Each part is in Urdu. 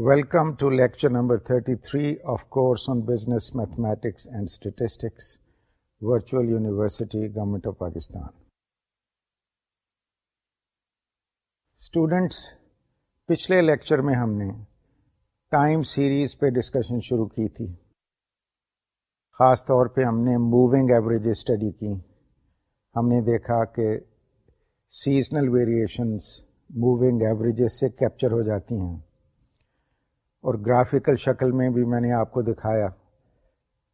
Welcome to lecture number 33 of course on business mathematics and statistics, Virtual University, Government of Pakistan. Students پچھلے لیکچر میں ہم نے ٹائم سیریز پہ ڈسکشن شروع کی تھی۔ خاص طور پہ ہم نے موونگ ایوریج اسٹڈی کی۔ ہم نے دیکھا کہ سیزنل ویریشنس موونگ ایوریجز سے کیپچر ہو جاتی ہیں۔ اور گرافیکل شکل میں بھی میں نے آپ کو دکھایا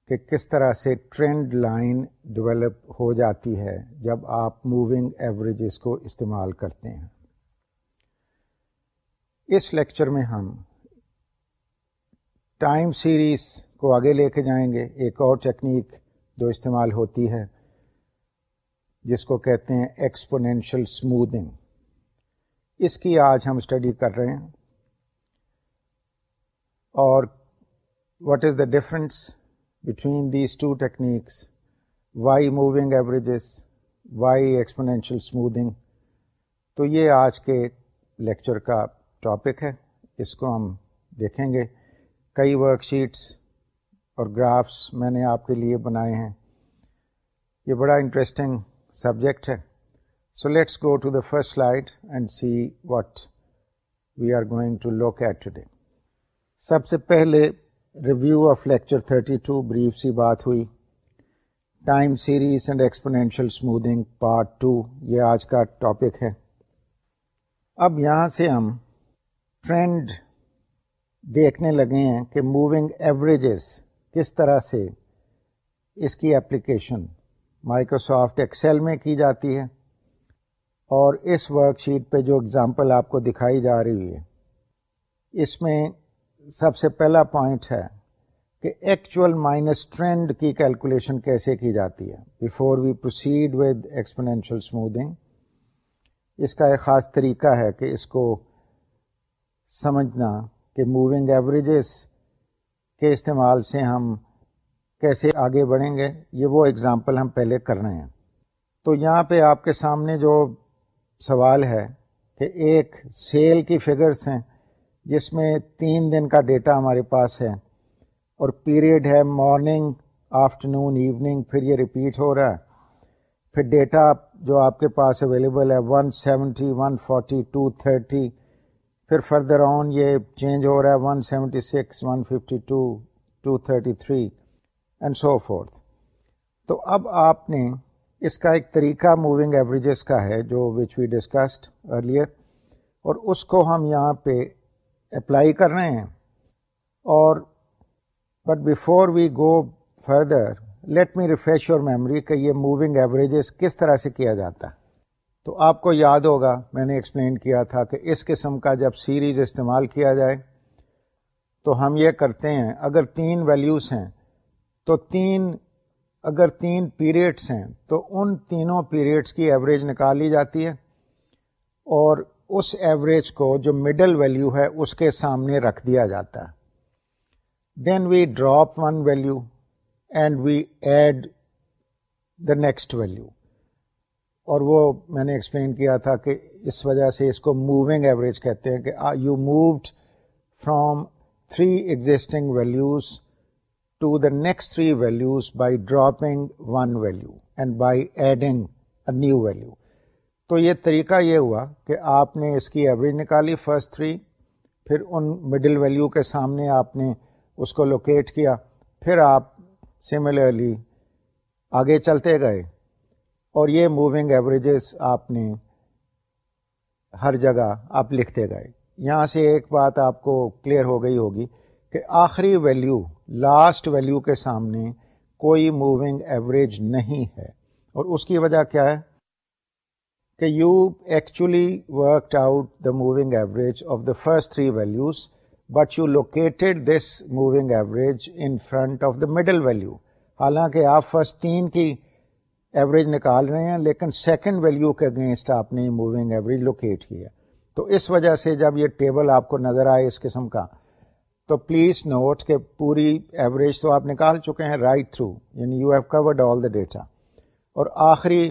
کہ کس طرح سے ٹرینڈ لائن ڈیولپ ہو جاتی ہے جب آپ موونگ ایوریجز کو استعمال کرتے ہیں۔ اس لیکچر میں ہم ٹائم سیریز کو آگے لے کے جائیں گے۔ ایک اور ٹیکنیک جو استعمال ہوتی ہے، جس کو کہتے ہیں ایکسپونینشل اسموتھنگ اس کی آج ہم اسٹڈی کر رہے ہیں۔ اور what is the difference between these two techniques why moving averages why exponential smoothing تو یہ آج کے لیکچر کا ٹاپک ہے۔ اس کو ہم دیکھیں گے۔ کئی ورک شیٹس اور گرافس میں نے آپ کے لیے بنائے ہیں۔ یہ بڑا انٹرسٹنگ سبجیکٹ ہے۔ So let's go to the first slide and see what we are going to look at today سب سے پہلے ریویو آف لیکچر 32 بریف سی بات ہوئی۔ Time series and exponential smoothing part two یہ آج کا ٹاپک ہے۔ اب یہاں سے ہم ٹرینڈ دیکھنے لگے ہیں کہ موونگ ایوریجز کس طرح سے اس کی اپلیکیشن مائکروسافٹ ایکسل میں کی جاتی ہے اور اس ورک شیٹ پہ جو اگزامپل آپ کو دکھائی جا رہی ہے، اس میں سب سے پہلا پوائنٹ ہے کہ ایکچوئل مائنس ٹرینڈ کی کیلکولیشن کیسے کی جاتی ہے؟ Before we proceed with exponential smoothing اس کا ایک خاص طریقہ ہے کہ اس کو سمجھنا کہ موونگ ایوریجز کے استعمال سے ہم کیسے آگے بڑھیں گے؟ یہ وہ اگزامپل ہم پہلے کر رہے ہیں۔ تو یہاں پہ آپ کے سامنے جو سوال ہے کہ ایک سیل کی فگرس ہیں جس میں تین دن کا ڈیٹا ہمارے پاس ہے اور پیریڈ ہے مارننگ، آفٹرنون، ایوننگ، پھر یہ ریپیٹ ہو رہا ہے۔ پھر ڈیٹا جو آپ کے پاس اویلیبل ہے one seventy one forty two thirty پھر فردر آن یہ چینج ہو رہا ہے one seventy six one fifty two two thirty three and so forth تو اب آپ نے اس کا ایک طریقہ موونگ ایوریجز کا ہے، جو وچ وی ڈسکسڈ ارلیئر اور اس کو ہم یہاں پہ اپلائی کر رہے ہیں اور but before we go further let me refresh your memory کہ یہ موونگ ایوریجز کس طرح سے کیا جاتا ہے۔ تو آپ کو یاد ہوگا، میں نے ایکسپلین کیا تھا کہ اس قسم کا جب سیریز استعمال کیا جائے، تو ہم یہ کرتے ہیں، اگر تین ویلیوز ہیں، تو تین، اگر تین پیریڈس ہیں، تو ان تینوں پیریڈس کی ایوریج نکال لی جاتی ہے اور اس ایوریج کو جو مڈل ویلو ہے اس کے سامنے رکھ دیا جاتا ہے۔ Then we drop one value and we add the next value اور وہ میں نے ایکسپلین کیا تھا کہ اس وجہ سے اس کو موونگ ایوریج کہتے ہیں کہ you moved from three existing values to the next three values by dropping one value and by adding a new value تو یہ طریقہ یہ ہوا کہ آپ نے اس کی ایوریج نکالی فرسٹ تھری پھر ان مڈل ویلیو کے سامنے آپ نے اس کو لوکیٹ کیا، پھر آپ سملرلی آگے چلتے گئے۔ اور یہ موونگ ایوریجز آپ نے ہر جگہ آپ لکھتے گئے۔ یہاں سے ایک بات آپ کو کلیئر ہو گئی ہوگی کہ آخری ویلیو لاسٹ ویلیو کے سامنے کوئی موونگ ایوریج نہیں ہے۔ اور اس کی وجہ کیا ہے؟ کہ you actually worked out the moving average of the first three values but you located this moving average in front of the middle value حالانکہ آپ فرسٹ تین کی ایوریج نکال رہے ہیں، لیکن سیکنڈ ویلو کے اگینسٹ آپ نے موونگ ایوریج لوکیٹ کیا۔ تو اس وجہ سے جب یہ ٹیبل آپ کو نظر آئے اس قسم کا، تو پلیز نوٹ کہ پوری ایوریج تو آپ نکال چکے ہیں رائٹ تھرو یعنی you have covered all the data اور آخری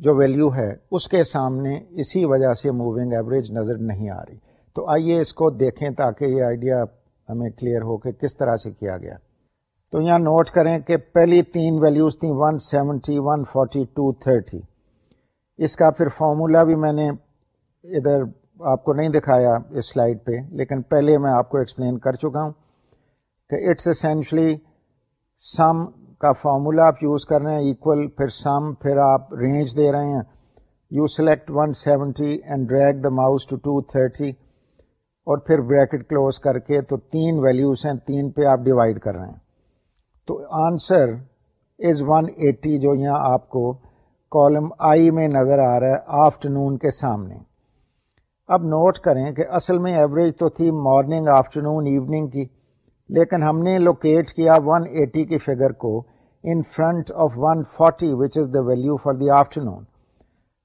جو ویلیو ہے، اس کے سامنے اسی وجہ سے موونگ ایوریج نظر نہیں آ رہی۔ تو آئیے اس کو دیکھیں تاکہ یہ آئیڈیا ہمیں کلیئر ہو کہ کس طرح سے کیا گیا۔ تو یہاں نوٹ کریں کہ پہلی تین ویلیوز تھیں one seventy one forty two thirty اس کا پھر فارمولا بھی میں نے ادھر آپ کو نہیں دکھایا اس سلائڈ پہ، لیکن پہلے میں آپ کو ایکسپلین کر چکا ہوں کہ اٹس اسینشلی سم کا فارمولا آپ یوز کر رہے ہیں ایکول پھر سم پھر آپ رینج دے رہے ہیں۔ You select one seventy and drag the mouse to two thirty اور پھر بریکٹ کلوز کر کے تو تین ویلیوز ہیں، تین پہ آپ ڈیوائڈ کر رہے ہیں۔ تو آنسر از ون ایٹی جو یہاں آپ کو کالم آئی میں نظر آ رہا ہے آفٹر نون کے سامنے۔ اب نوٹ کریں کہ اصل میں ایوریج تو تھی مارننگ آفٹر نون ایوننگ کی۔ لیکن ہم نے لوکیٹ کیا 180 کی فگر کو in front of 140 which is the value for the afternoon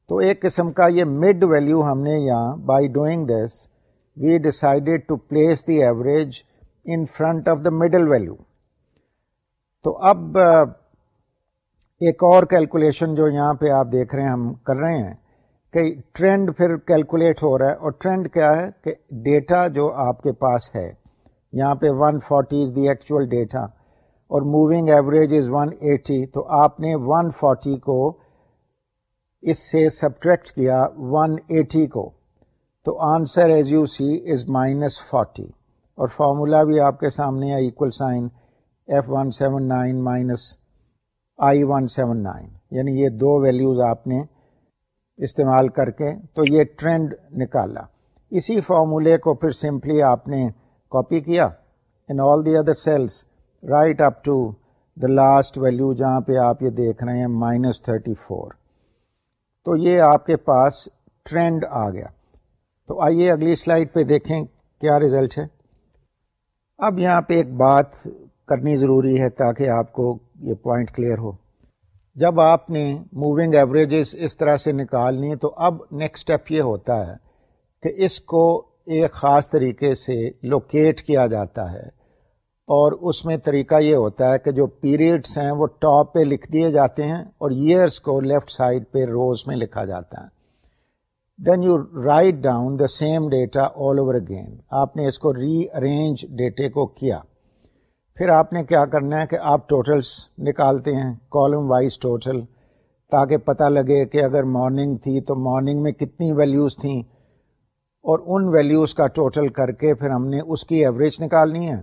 تو ایک قسم کا یہ مڈ ویلو ہم نے یہاں by doing this we decided to place the average in front of the middle value تو اب uh, ایک اور کیلکولیشن جو یہاں پہ آپ دیکھ رہے ہیں، ہم کر رہے ہیں کہ ٹرینڈ پھر کیلکولیٹ ہو رہا ہے اور ٹرینڈ کیا ہے کہ ڈیٹا جو آپ کے پاس ہے یہاں پہ 140 forty is the actual data اور موونگ ایوریج از 180 تو آپ نے 140 کو اس سے سبٹریکٹ کیا 180 کو۔ تو answer as you see is minus forty. اور فارمولا بھی آپ کے سامنے ہے equal sign F one seven nine minus I one seven nine یعنی یہ دو ویلیوز آپ نے استعمال کر کے تو یہ ٹرینڈ نکالا۔ اسی فارمولے کو پھر سمپلی آپ نے کاپی کیا in all the other cells right up to the last value جہاں پہ آپ یہ دیکھ رہے ہیں مائنس تھرٹی فور تو یہ آپ کے پاس ٹرینڈ آ گیا. تو آئیے اگلی سلائڈ پہ دیکھیں کیا ریزلٹ ہے. اب یہاں پہ ایک بات کرنی ضروری ہے تاکہ آپ کو یہ پوائنٹ کلیئر ہو. جب آپ نے موونگ ایوریجز اس طرح سے نکالنی تو اب نیکسٹ اسٹیپ یہ ہوتا ہے کہ اس کو ایک خاص طریقے سے لوکیٹ کیا جاتا ہے۔ اور اس میں طریقہ یہ ہوتا ہے کہ جو پیریڈس ہیں وہ ٹاپ پہ لکھ دیے جاتے ہیں اور ایئرس کو لیفٹ سائڈ پہ روز میں لکھا جاتا ہے۔ Then you write down the same data all over again آپ نے اس کو ری ارینج ڈیٹے کو کیا۔ پھر آپ نے کیا کرنا ہے کہ آپ ٹوٹلس نکالتے ہیں کالم وائز ٹوٹل تاکہ پتہ لگے کہ اگر مارننگ تھی تو مارننگ میں کتنی ویلیوز تھیں۔ اور ان ویلیوز کا ٹوٹل کر کے پھر ہم نے اس کی ایوریج نکالنی ہے۔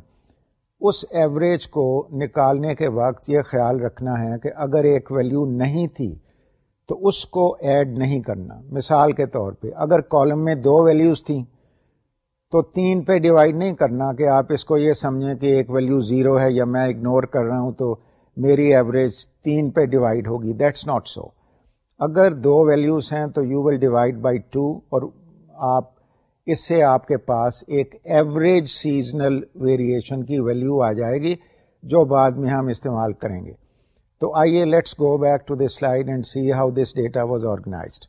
اس ایوریج کو نکالنے کے وقت یہ خیال رکھنا ہے کہ اگر ایک ویلیو نہیں تھی تو اس کو ایڈ نہیں کرنا۔ مثال کے طور پہ اگر کالم میں دو ویلیوز تھیں تو تین پہ ڈیوائڈ نہیں کرنا کہ آپ اس کو یہ سمجھیں کہ ایک ویلو زیرو ہے یا میں اگنور کر رہا ہوں تو میری ایوریج تین پہ ڈیوائڈ ہوگی۔ دیٹس ناٹ سو اگر دو ویلیوز ہیں تو you will divide by two اور آپ اس سے آپ کے پاس ایک ایوریج سیزنل ویریشن کی ویلیو آ جائے گی، جو بعد میں ہم استعمال کریں گے۔ تو آئیے let's go back to this slide and see how this data was organised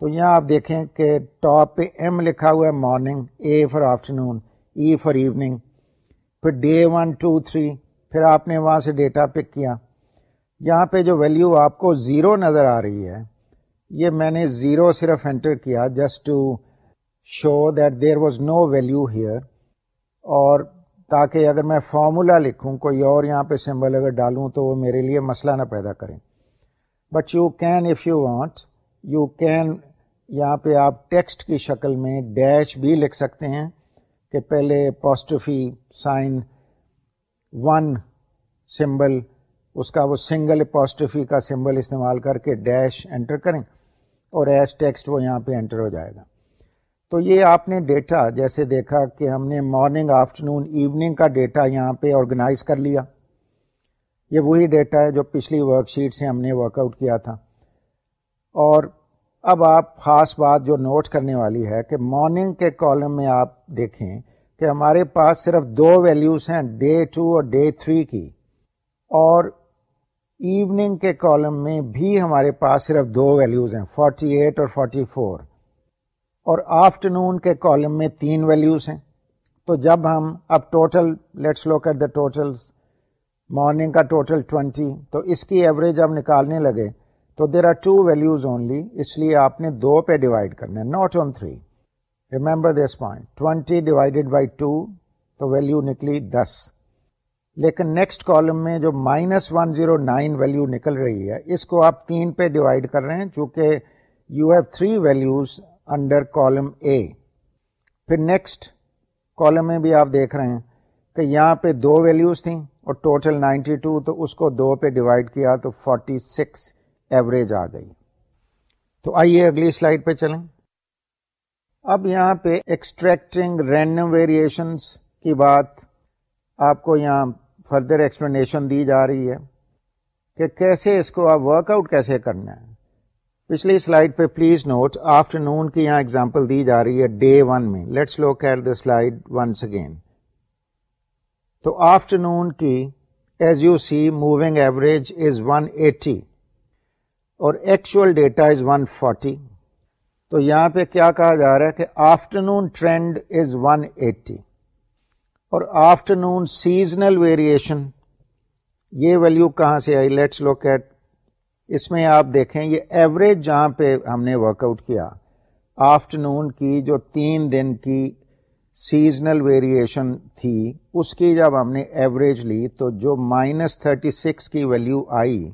تو یہاں آپ دیکھیں کہ ٹاپ پہ ایم لکھا ہوا ہے morning A for afternoon E for evening پھر ڈے ون ٹو تھری پھر آپ نے وہاں سے ڈیٹا پک کیا۔ یہاں پہ جو ویلیو آپ کو زیرو نظر آ رہی ہے، یہ میں نے زیرو صرف انٹر کیا just to show that there was no value here اور تاکہ اگر میں فارمولا لکھوں، کوئی اور یہاں پہ سمبل اگر ڈالوں تو وہ میرے لیے مسئلہ نہ پیدا کریں۔ But you can if you want you can یہاں پہ آپ ٹیکسٹ کی شکل میں ڈیش بھی لکھ سکتے ہیں کہ پہلے پوسٹفی سائن ون سمبل اس کا وہ سنگل پوسٹفی کا سمبل استعمال کر کے ڈیش انٹر کریں۔ اور ایس ٹیکسٹ وہ یہاں پہ انٹر ہو جائے گا۔ تو یہ آپ نے ڈیٹا جیسے دیکھا کہ ہم نے مارننگ آفٹر نون ایوننگ کا ڈیٹا یہاں پہ آرگنائز کر لیا۔ یہ وہی ڈیٹا ہے جو پچھلی ورک شیٹ سے ہم نے ورک آؤٹ کیا تھا۔ اور اب آپ خاص بات جو نوٹ کرنے والی ہے کہ مارننگ کے کالم میں آپ دیکھیں کہ ہمارے پاس صرف دو ویلیوز ہیں ڈے ٹو اور ڈے تھری کی۔ اور ایوننگ کے کالم میں بھی ہمارے پاس صرف دو ویلیوز ہیں فورٹی ایٹ اور فورٹی فور اور آفٹر نون کے کالم میں تین ویلیوز ہیں۔ تو جب ہم اب total let's look at the total morning کا ٹوٹل ٹوینٹی تو اس کی ایوریج اب نکالنے لگے۔ تو there are two values only اس لیے آپ نے دو پہ ڈیوائڈ کرنا ہے not on three remember this point twenty divided by two تو ویلو نکلی دس۔ لیکن نیکسٹ کالم میں جو minus one zero nine value نکل رہی ہے، اس کو آپ تین پہ ڈیوائڈ کر رہے ہیں، چونکہ you have three values under column A پھر نیکسٹ کالم میں بھی آپ دیکھ رہے ہیں کہ یہاں پہ دو ویلوز تھیں اور ٹوٹل نائنٹی ٹو تو اس کو دو پہ ڈیوائڈ کیا تو فورٹی سکس ایوریج آ گئی. تو آئیے اگلی سلائڈ پہ چلیں. اب یہاں پہ ایکسٹریکٹنگ رینڈم ویریشنس کی بات آپ کو یہاں فردر ایکسپلینیشن دی جا رہی ہے کہ کیسے اس کو آپ ورک آؤٹ کیسے کرنا ہے. پچھلی سلائڈ پہ پلیز نوٹ آفٹر نون کی یہاں ایگزامپل دی جا رہی ہے ڈے ون میں۔ Let's look at the slide once again. تو آفٹر نون کی، as you see, moving average is one eighty اور actual data is one forty. تو یہاں پہ کیا کہا جا رہا ہے کہ afternoon trend is one eighty اور آفٹرنون سیزنل ویریشن، یہ ویلو کہاں سے آئی؟ لیٹس لوک ایٹ اس میں آپ دیکھیں یہ ایوریج جہاں پہ ہم نے ورک آؤٹ کیا آفٹرنون کی جو تین دن کی سیزنل ویریشن تھی، اس کی جب ہم نے ایوریج لی تو جو مائنس تھرٹی سکس کی ویلو آئی،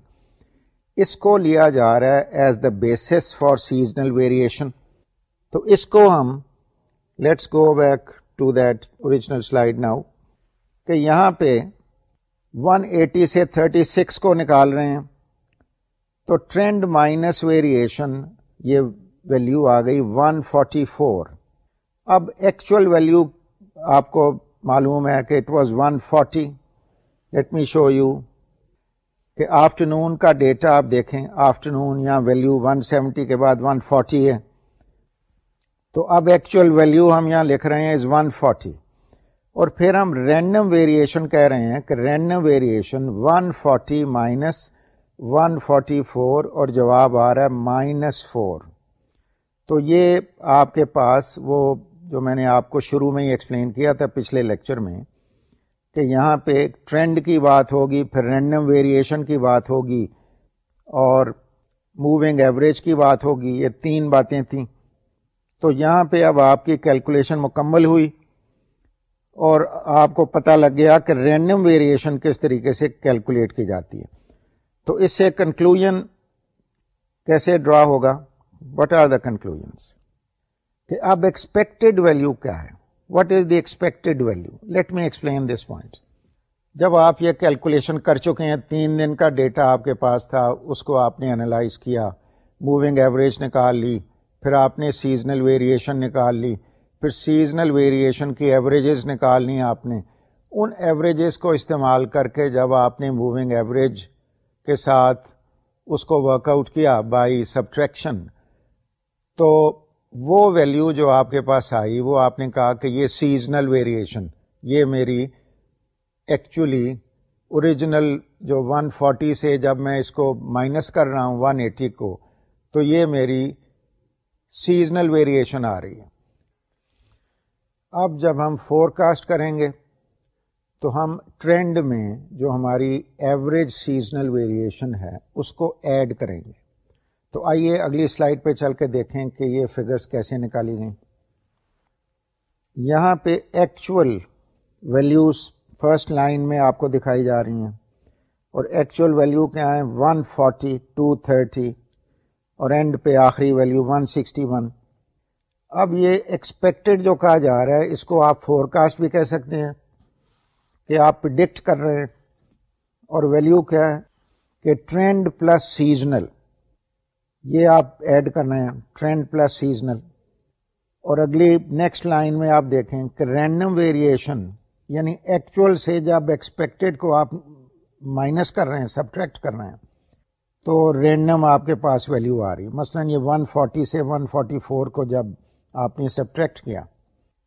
اس کو لیا جا رہا ہے as the basis for seasonal variation تو اس کو ہم let's go back to that original slide now کہ یہاں پہ 180 سے 36 کو نکال رہے ہیں۔ تو ٹرینڈ مائنس ویریشن یہ ویلو آ گئی 144 اب ایکچوئل ویلو آپ کو معلوم ہے کہ it was 140 let me show you کہ آفٹر نون کا ڈیٹا آپ دیکھیں آفٹر نون یا ویلو 170 کے بعد 140 ہے تو اب ایکچوئل ویلو ہم یہاں لکھ رہے ہیں از 140 اور پھر ہم رینڈم ویریشن کہہ رہے ہیں کہ رینڈم ویریشن 140 مائنس 144 اور جواب آ رہا ہے مائنس فور تو یہ آپ کے پاس وہ جو میں نے آپ کو شروع میں ہی ایکسپلین کیا تھا پچھلے لیکچر میں کہ یہاں پہ ٹرینڈ کی بات ہوگی، پھر رینڈم ویریشن کی بات ہوگی اور موونگ ایوریج کی بات ہوگی، یہ تین باتیں تھیں۔ تو یہاں پہ اب آپ کی کیلکولیشن مکمل ہوئی اور آپ کو پتہ لگ گیا کہ رینڈم ویریشن کس طریقے سے کیلکولیٹ کی جاتی ہے۔ تو اس سے کنکلوژن کیسے ڈرا ہوگا? وٹ آر دا کنکلوژ کہ اب ایکسپیکٹڈ ویلو کیا ہے؟ What is the expected value let me explain this point جب آپ یہ کیلکولیشن کر چکے ہیں، تین دن کا ڈیٹا آپ کے پاس تھا، اس کو آپ نے انالائز کیا موونگ ایوریج نکال لی، پھر آپ نے سیزنل ویریشن نکال لی، پھر سیزنل ویریشن کی ایوریجز نکال لی آپ نے۔ ان ایوریجز کو استعمال کر کے جب آپ نے موونگ ایوریج کے ساتھ اس کو ورک آؤٹ کیا بائی سبٹریکشن تو وہ ویلیو جو آپ کے پاس آئی، وہ آپ نے کہا کہ یہ سیزنل ویریشن یہ میری ایکچولی اوریجنل جو 140 سے جب میں اس کو مائنس کر رہا ہوں 180 کو، تو یہ میری سیزنل ویریشن آ رہی ہے۔ اب جب ہم فور کاسٹ کریں گے تو ہم ٹرینڈ میں جو ہماری ایوریج سیزنل ویریشن ہے، اس کو ایڈ کریں گے۔ تو آئیے اگلی سلائڈ پہ چل کے دیکھیں کہ یہ فگرس کیسے نکالی گئیں۔ یہاں پہ ایکچوئل ویلیوز فرسٹ لائن میں آپ کو دکھائی جا رہی ہیں۔ اور ایکچوئل ویلیو کیا ہے 140 فورٹی ٹو تھرٹی اور اینڈ پہ آخری ویلیو 161 سکسٹی ون اب یہ ایکسپیکٹڈ جو کہا جا رہا ہے، اس کو آپ فور کاسٹ بھی کہہ سکتے ہیں۔ کہ آپ پرڈکٹ کر رہے ہیں اور ویلیو کیا ہے کہ ٹرینڈ پلس سیزنل یہ آپ ایڈ کر رہے ہیں ٹرینڈ پلس سیزنل اور اگلی نیکسٹ لائن میں آپ دیکھیں کہ رینڈم ویریشن یعنی ایکچوئل سے جب ایکسپیکٹڈ کو آپ مائنس کر رہے ہیں سبٹریکٹ کر رہے ہیں، تو رینڈم آپ کے پاس ویلیو آ رہی ہے. مثلا یہ 140 سے 144 کو جب آپ نے سبٹریکٹ کیا،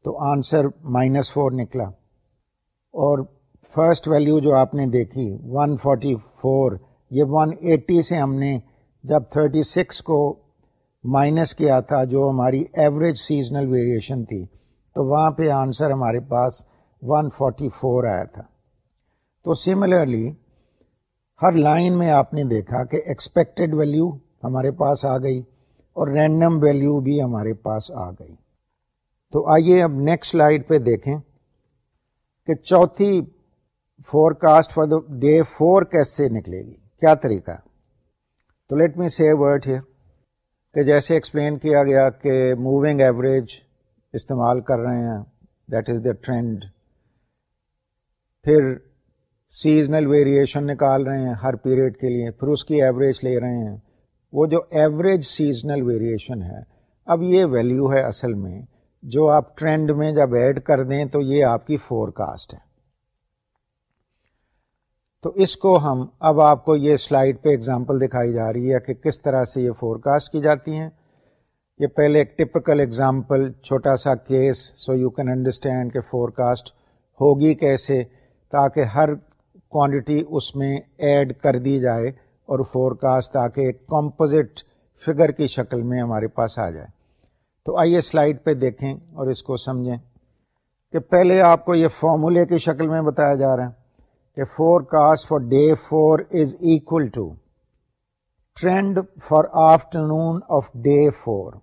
تو آنسر مائنس فور نکلا. اور فرسٹ ویلیو جو آپ نے دیکھی 144 یہ 180 سے ہم نے جب 36 کو مائنس کیا تھا، جو ہماری ایوریج سیزنل ویریشن تھی، تو وہاں پہ آنسر ہمارے پاس 144 آیا تھا۔ تو سملرلی ہر لائن میں آپ نے دیکھا کہ ایکسپیکٹڈ ویلیو ہمارے پاس آ گئی اور رینڈم ویلیو بھی ہمارے پاس آ گئی۔ تو آئیے اب نیکسٹ سلائڈ پہ دیکھیں۔ کہ چوتھی forecast for the day four کیسے نکلے گی؟ کیا طریقہ؟ تو let me see word here کہ جیسے ایکسپلین کیا گیا کہ موونگ ایوریج استعمال کر رہے ہیں دیٹ از دا ٹرینڈ پھر سیزنل ویریشن نکال رہے ہیں ہر پیریڈ کے لیے، پھر اس کی ایوریج لے رہے ہیں۔ وہ جو ایوریج سیزنل ویریشن ہے، اب یہ ویلیو ہے اصل میں جو آپ ٹرینڈ میں جب ایڈ کر دیں تو یہ آپ کی فور کاسٹ ہے۔ تو اس کو ہم اب آپ کو یہ سلائڈ پہ اگزامپل دکھائی جا رہی ہے کہ کس طرح سے یہ فور کاسٹ کی جاتی ہیں۔ یہ پہلے ایک ٹپکل اگزامپل چھوٹا سا case so you can understand کہ فور کاسٹ ہوگی کیسے تاکہ ہر کوانٹٹی اس میں ایڈ کر دی جائے اور فور کاسٹ تاکہ ایک کمپوزٹ فگر کی شکل میں ہمارے پاس آ جائے۔ تو آئیے سلائڈ پہ دیکھیں اور اس کو سمجھیں کہ پہلے آپ کو یہ فارمولے کی شکل میں بتایا جا رہا ہے کہ forecast for day four is equal to trend for afternoon of day four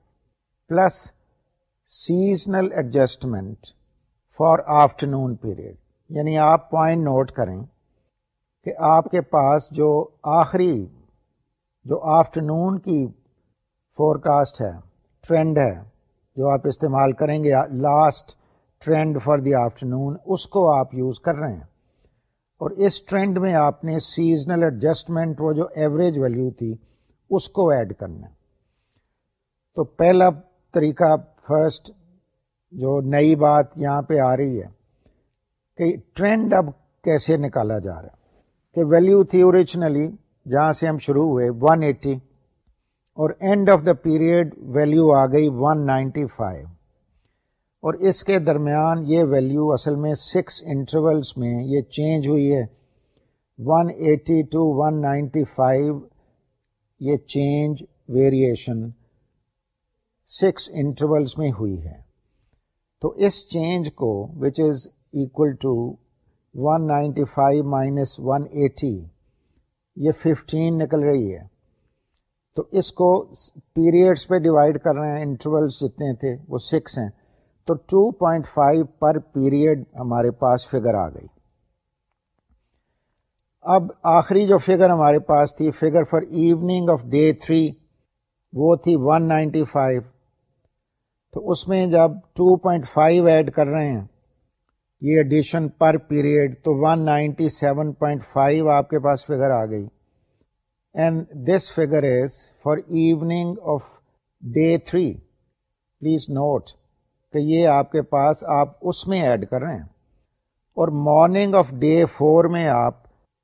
plus seasonal adjustment for afternoon period یعنی آپ پوائنٹ نوٹ کریں کہ آپ کے پاس جو آخری جو آفٹرنون کی فور کاسٹ ہے ٹرینڈ ہے جو آپ استعمال کریں گے last trend for the afternoon اس کو آپ یوز کر رہے ہیں۔ اور اس ٹرینڈ میں آپ نے سیزنل ایڈجسٹمنٹ وہ جو ایوریج ویلو تھی، اس کو ایڈ کرنا تو پہلا طریقہ فرسٹ جو نئی بات یہاں پہ آ رہی ہے کہ ٹرینڈ اب کیسے نکالا جا رہا ہے۔ کہ ویلو تھی اوریجنلی جہاں سے ہم شروع ہوئے 180 اور end of the period value آ گئی 195 اور اس کے درمیان یہ ویلیو اصل میں سکس انٹرولس میں یہ چینج ہوئی ہے. 180 eighty to one ninety five یہ چینج ویریشن سکس انٹرولس میں ہوئی ہے. تو اس چینج کو which is equal to one ninety five minus one eighty یہ ففٹین نکل رہی ہے. تو اس کو پیریڈس پہ ڈیوائڈ کر رہے ہیں انٹرولس جتنے تھے وہ سکس ہیں۔ تو 2.5 پر پیریڈ ہمارے پاس فگر آ گئی۔ اب آخری جو فگر ہمارے پاس تھی figure for evening of day three وہ تھی 195 تو اس میں جب 2.5 ایڈ کر رہے ہیں، یہ ایڈیشن پر پیریڈ تو 197.5 آپ کے پاس فگر آ گئی۔ And this figure is for evening of day three please note کہ یہ آپ کے پاس آپ اس میں ایڈ کر رہے ہیں۔ اور مارننگ آف ڈے فور میں آپ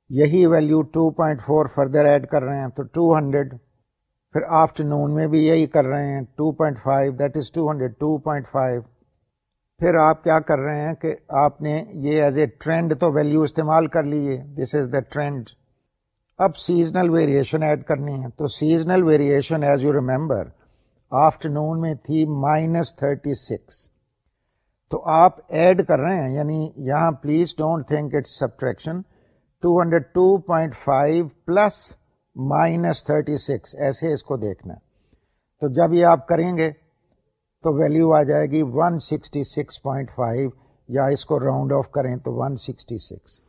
یہی value 2.4 point four further add کر رہے ہیں تو 200 پھر آفٹر نون میں بھی یہی کر رہے ہیں 2.5 point five that is two hundred two point five پھر آپ کیا کر رہے ہیں کہ آپ نے یہ ایز اے ٹرینڈ تو ویلو استعمال کر لیے۔ دس از دا ٹرینڈ اب سیزنل ویریشن ایڈ کرنی ہے۔ تو seasonal variation as you remember afternoon میں تھی مائنس تھرٹی سکس تو آپ ایڈ کر رہے ہیں یعنی یہاں please don't think it subtraction two hundred two point five plus minus thirty six ایسے اس کو دیکھنا تو جب یہ آپ کریں گے، تو ویلو آ جائے گی one sixty six point five یا اس کو راؤنڈ آف کریں تو ون سکسٹی سکس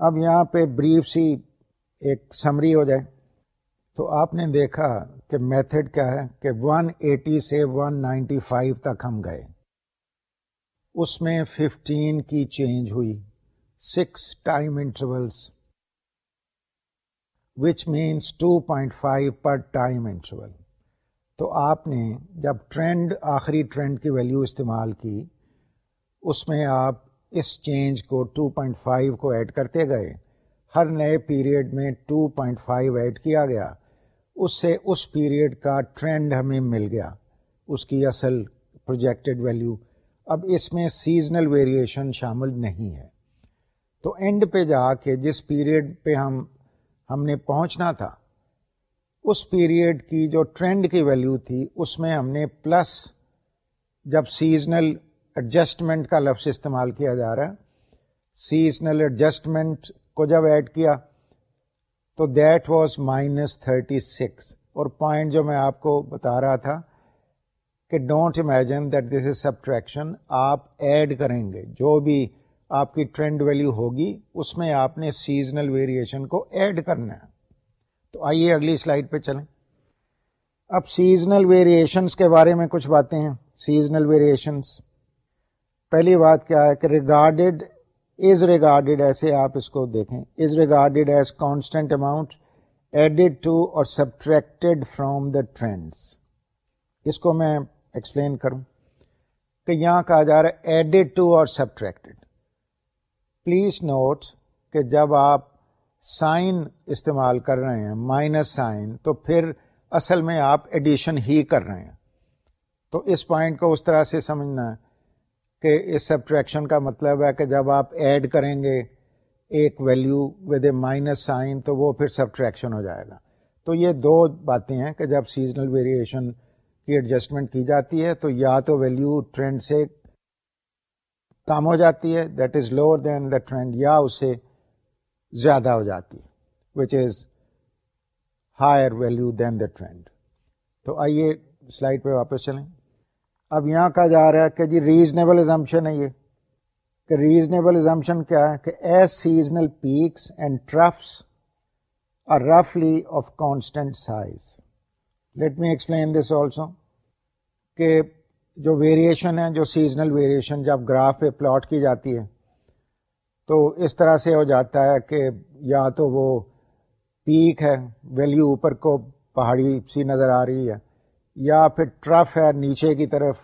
اب یہاں پہ بریف سی ایک سمری ہو جائے۔ تو آپ نے دیکھا کہ میتھڈ کیا ہے کہ 180 سے 195 تک ہم گئے۔ اس میں 15 کی چینج ہوئی six time intervals which means 2.5 per time interval تو آپ نے جب ٹرینڈ آخری ٹرینڈ کی ویلیو استعمال کی، اس میں آپ اس چینج کو 2.5 کو ایڈ کرتے گئے۔ ہر نئے پیریڈ میں 2.5 ایڈ کیا گیا۔ اس سے اس پیریڈ کا ٹرینڈ ہمیں مل گیا۔ اس کی اصل پروجیکٹڈ ویلیو اب اس میں سیزنل ویریشن شامل نہیں ہے۔ تو اینڈ پہ جا کے جس پیریڈ پہ ہم ہم نے پہنچنا تھا، اس پیریڈ کی جو ٹرینڈ کی ویلیو تھی، اس میں ہم نے پلس جب سیزنل ایڈجسٹمنٹ کا لفظ استعمال کیا جا رہا ہے سیزنل ایڈجسٹمنٹ کو جب ایڈ کیا تو that was minus thirty six اور پوائنٹ جو میں آپ کو بتا رہا تھا کہ don't imagine that this is subtraction, آپ ایڈ کریں گے، جو بھی آپ کی ٹرینڈ ویلو ہوگی، اس میں آپ نے سیزنل ویریشن کو ایڈ کرنا ہے۔ تو آئیے اگلی سلائڈ پہ چلیں۔ اب سیزنل ویریشنس کے بارے میں کچھ باتیں ہیں۔ سیزنل ویریشنس پہلی بات کیا ہے کہ ریگارڈیڈ از ریگارڈیڈ ایسے آپ اس کو دیکھیں۔ Is regarded as constant amount added to اور سبٹریکٹیڈ فرام دا ٹرینڈس اس کو میں ایکسپلین کروں کہ یہاں کہا جا رہا ہے ایڈیڈ ٹو اور سبٹریکٹیڈ پلیز نوٹ کہ جب آپ سائن استعمال کر رہے ہیں مائنس سائن تو پھر اصل میں آپ ایڈیشن ہی کر رہے ہیں۔ تو اس پوائنٹ کو اس طرح سے سمجھنا ہے۔ کہ اس سبٹریکشن کا مطلب ہے کہ جب آپ ایڈ کریں گے ایک value with a minus sign تو وہ پھر سبٹریکشن ہو جائے گا۔ تو یہ دو باتیں ہیں کہ جب سیزنل ویریشن کی ایڈجسٹمنٹ کی جاتی ہے تو یا تو ویلیو ٹرینڈ سے کم ہو جاتی ہے that is lower than the trend یا اس سے زیادہ ہو جاتی ہے which is higher value than the trend تو آئیے سلائڈ پہ واپس چلیں۔ اب یہاں کہا جا رہا ہے کہ جی ریزنیبل ازمپشن ہے یہ، کہ ریزنیبل ازمپشن کیا ہے؟ کہ as seasonal peaks and troughs are رفلی of constant size let me explain this also کہ جو ویریشن ہے جو سیزنل ویریشن جب گراف پہ پلاٹ کی جاتی ہے، تو اس طرح سے ہو جاتا ہے کہ یا تو وہ پیک ہے ویلیو اوپر کو پہاڑی سی نظر آ رہی ہے یا پھر ٹرف ہے نیچے کی طرف،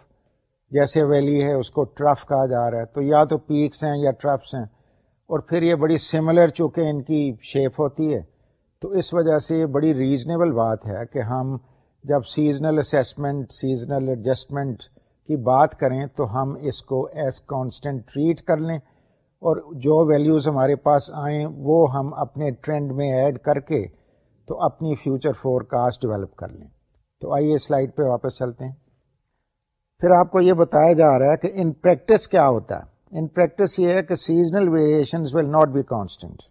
جیسے ویلی ہے اس کو ٹرف کہا جا رہا ہے، تو یا تو پیکس ہیں یا ٹرفس ہیں۔ اور پھر یہ بڑی سملر چونکہ ان کی شیپ ہوتی ہے، تو اس وجہ سے یہ بڑی ریزنیبل بات ہے کہ ہم جب سیزنل اسیسمنٹ سیزنل ایڈجسٹمنٹ کی بات کریں تو ہم اس کو ایز کانسٹنٹ ٹریٹ کر لیں۔ اور جو ویلیوز ہمارے پاس آئیں، وہ ہم اپنے ٹرینڈ میں ایڈ کر کے تو اپنی فیوچر فور کاسٹ ڈیولپ کر لیں۔ تو آئیے سلائڈ پہ واپس چلتے ہیں۔ پھر آپ کو یہ بتایا جا رہا ہے کہ ان پریکٹس کیا ہوتا ہے۔ ان پریکٹس یہ ہے کہ seasonal variation will not be constant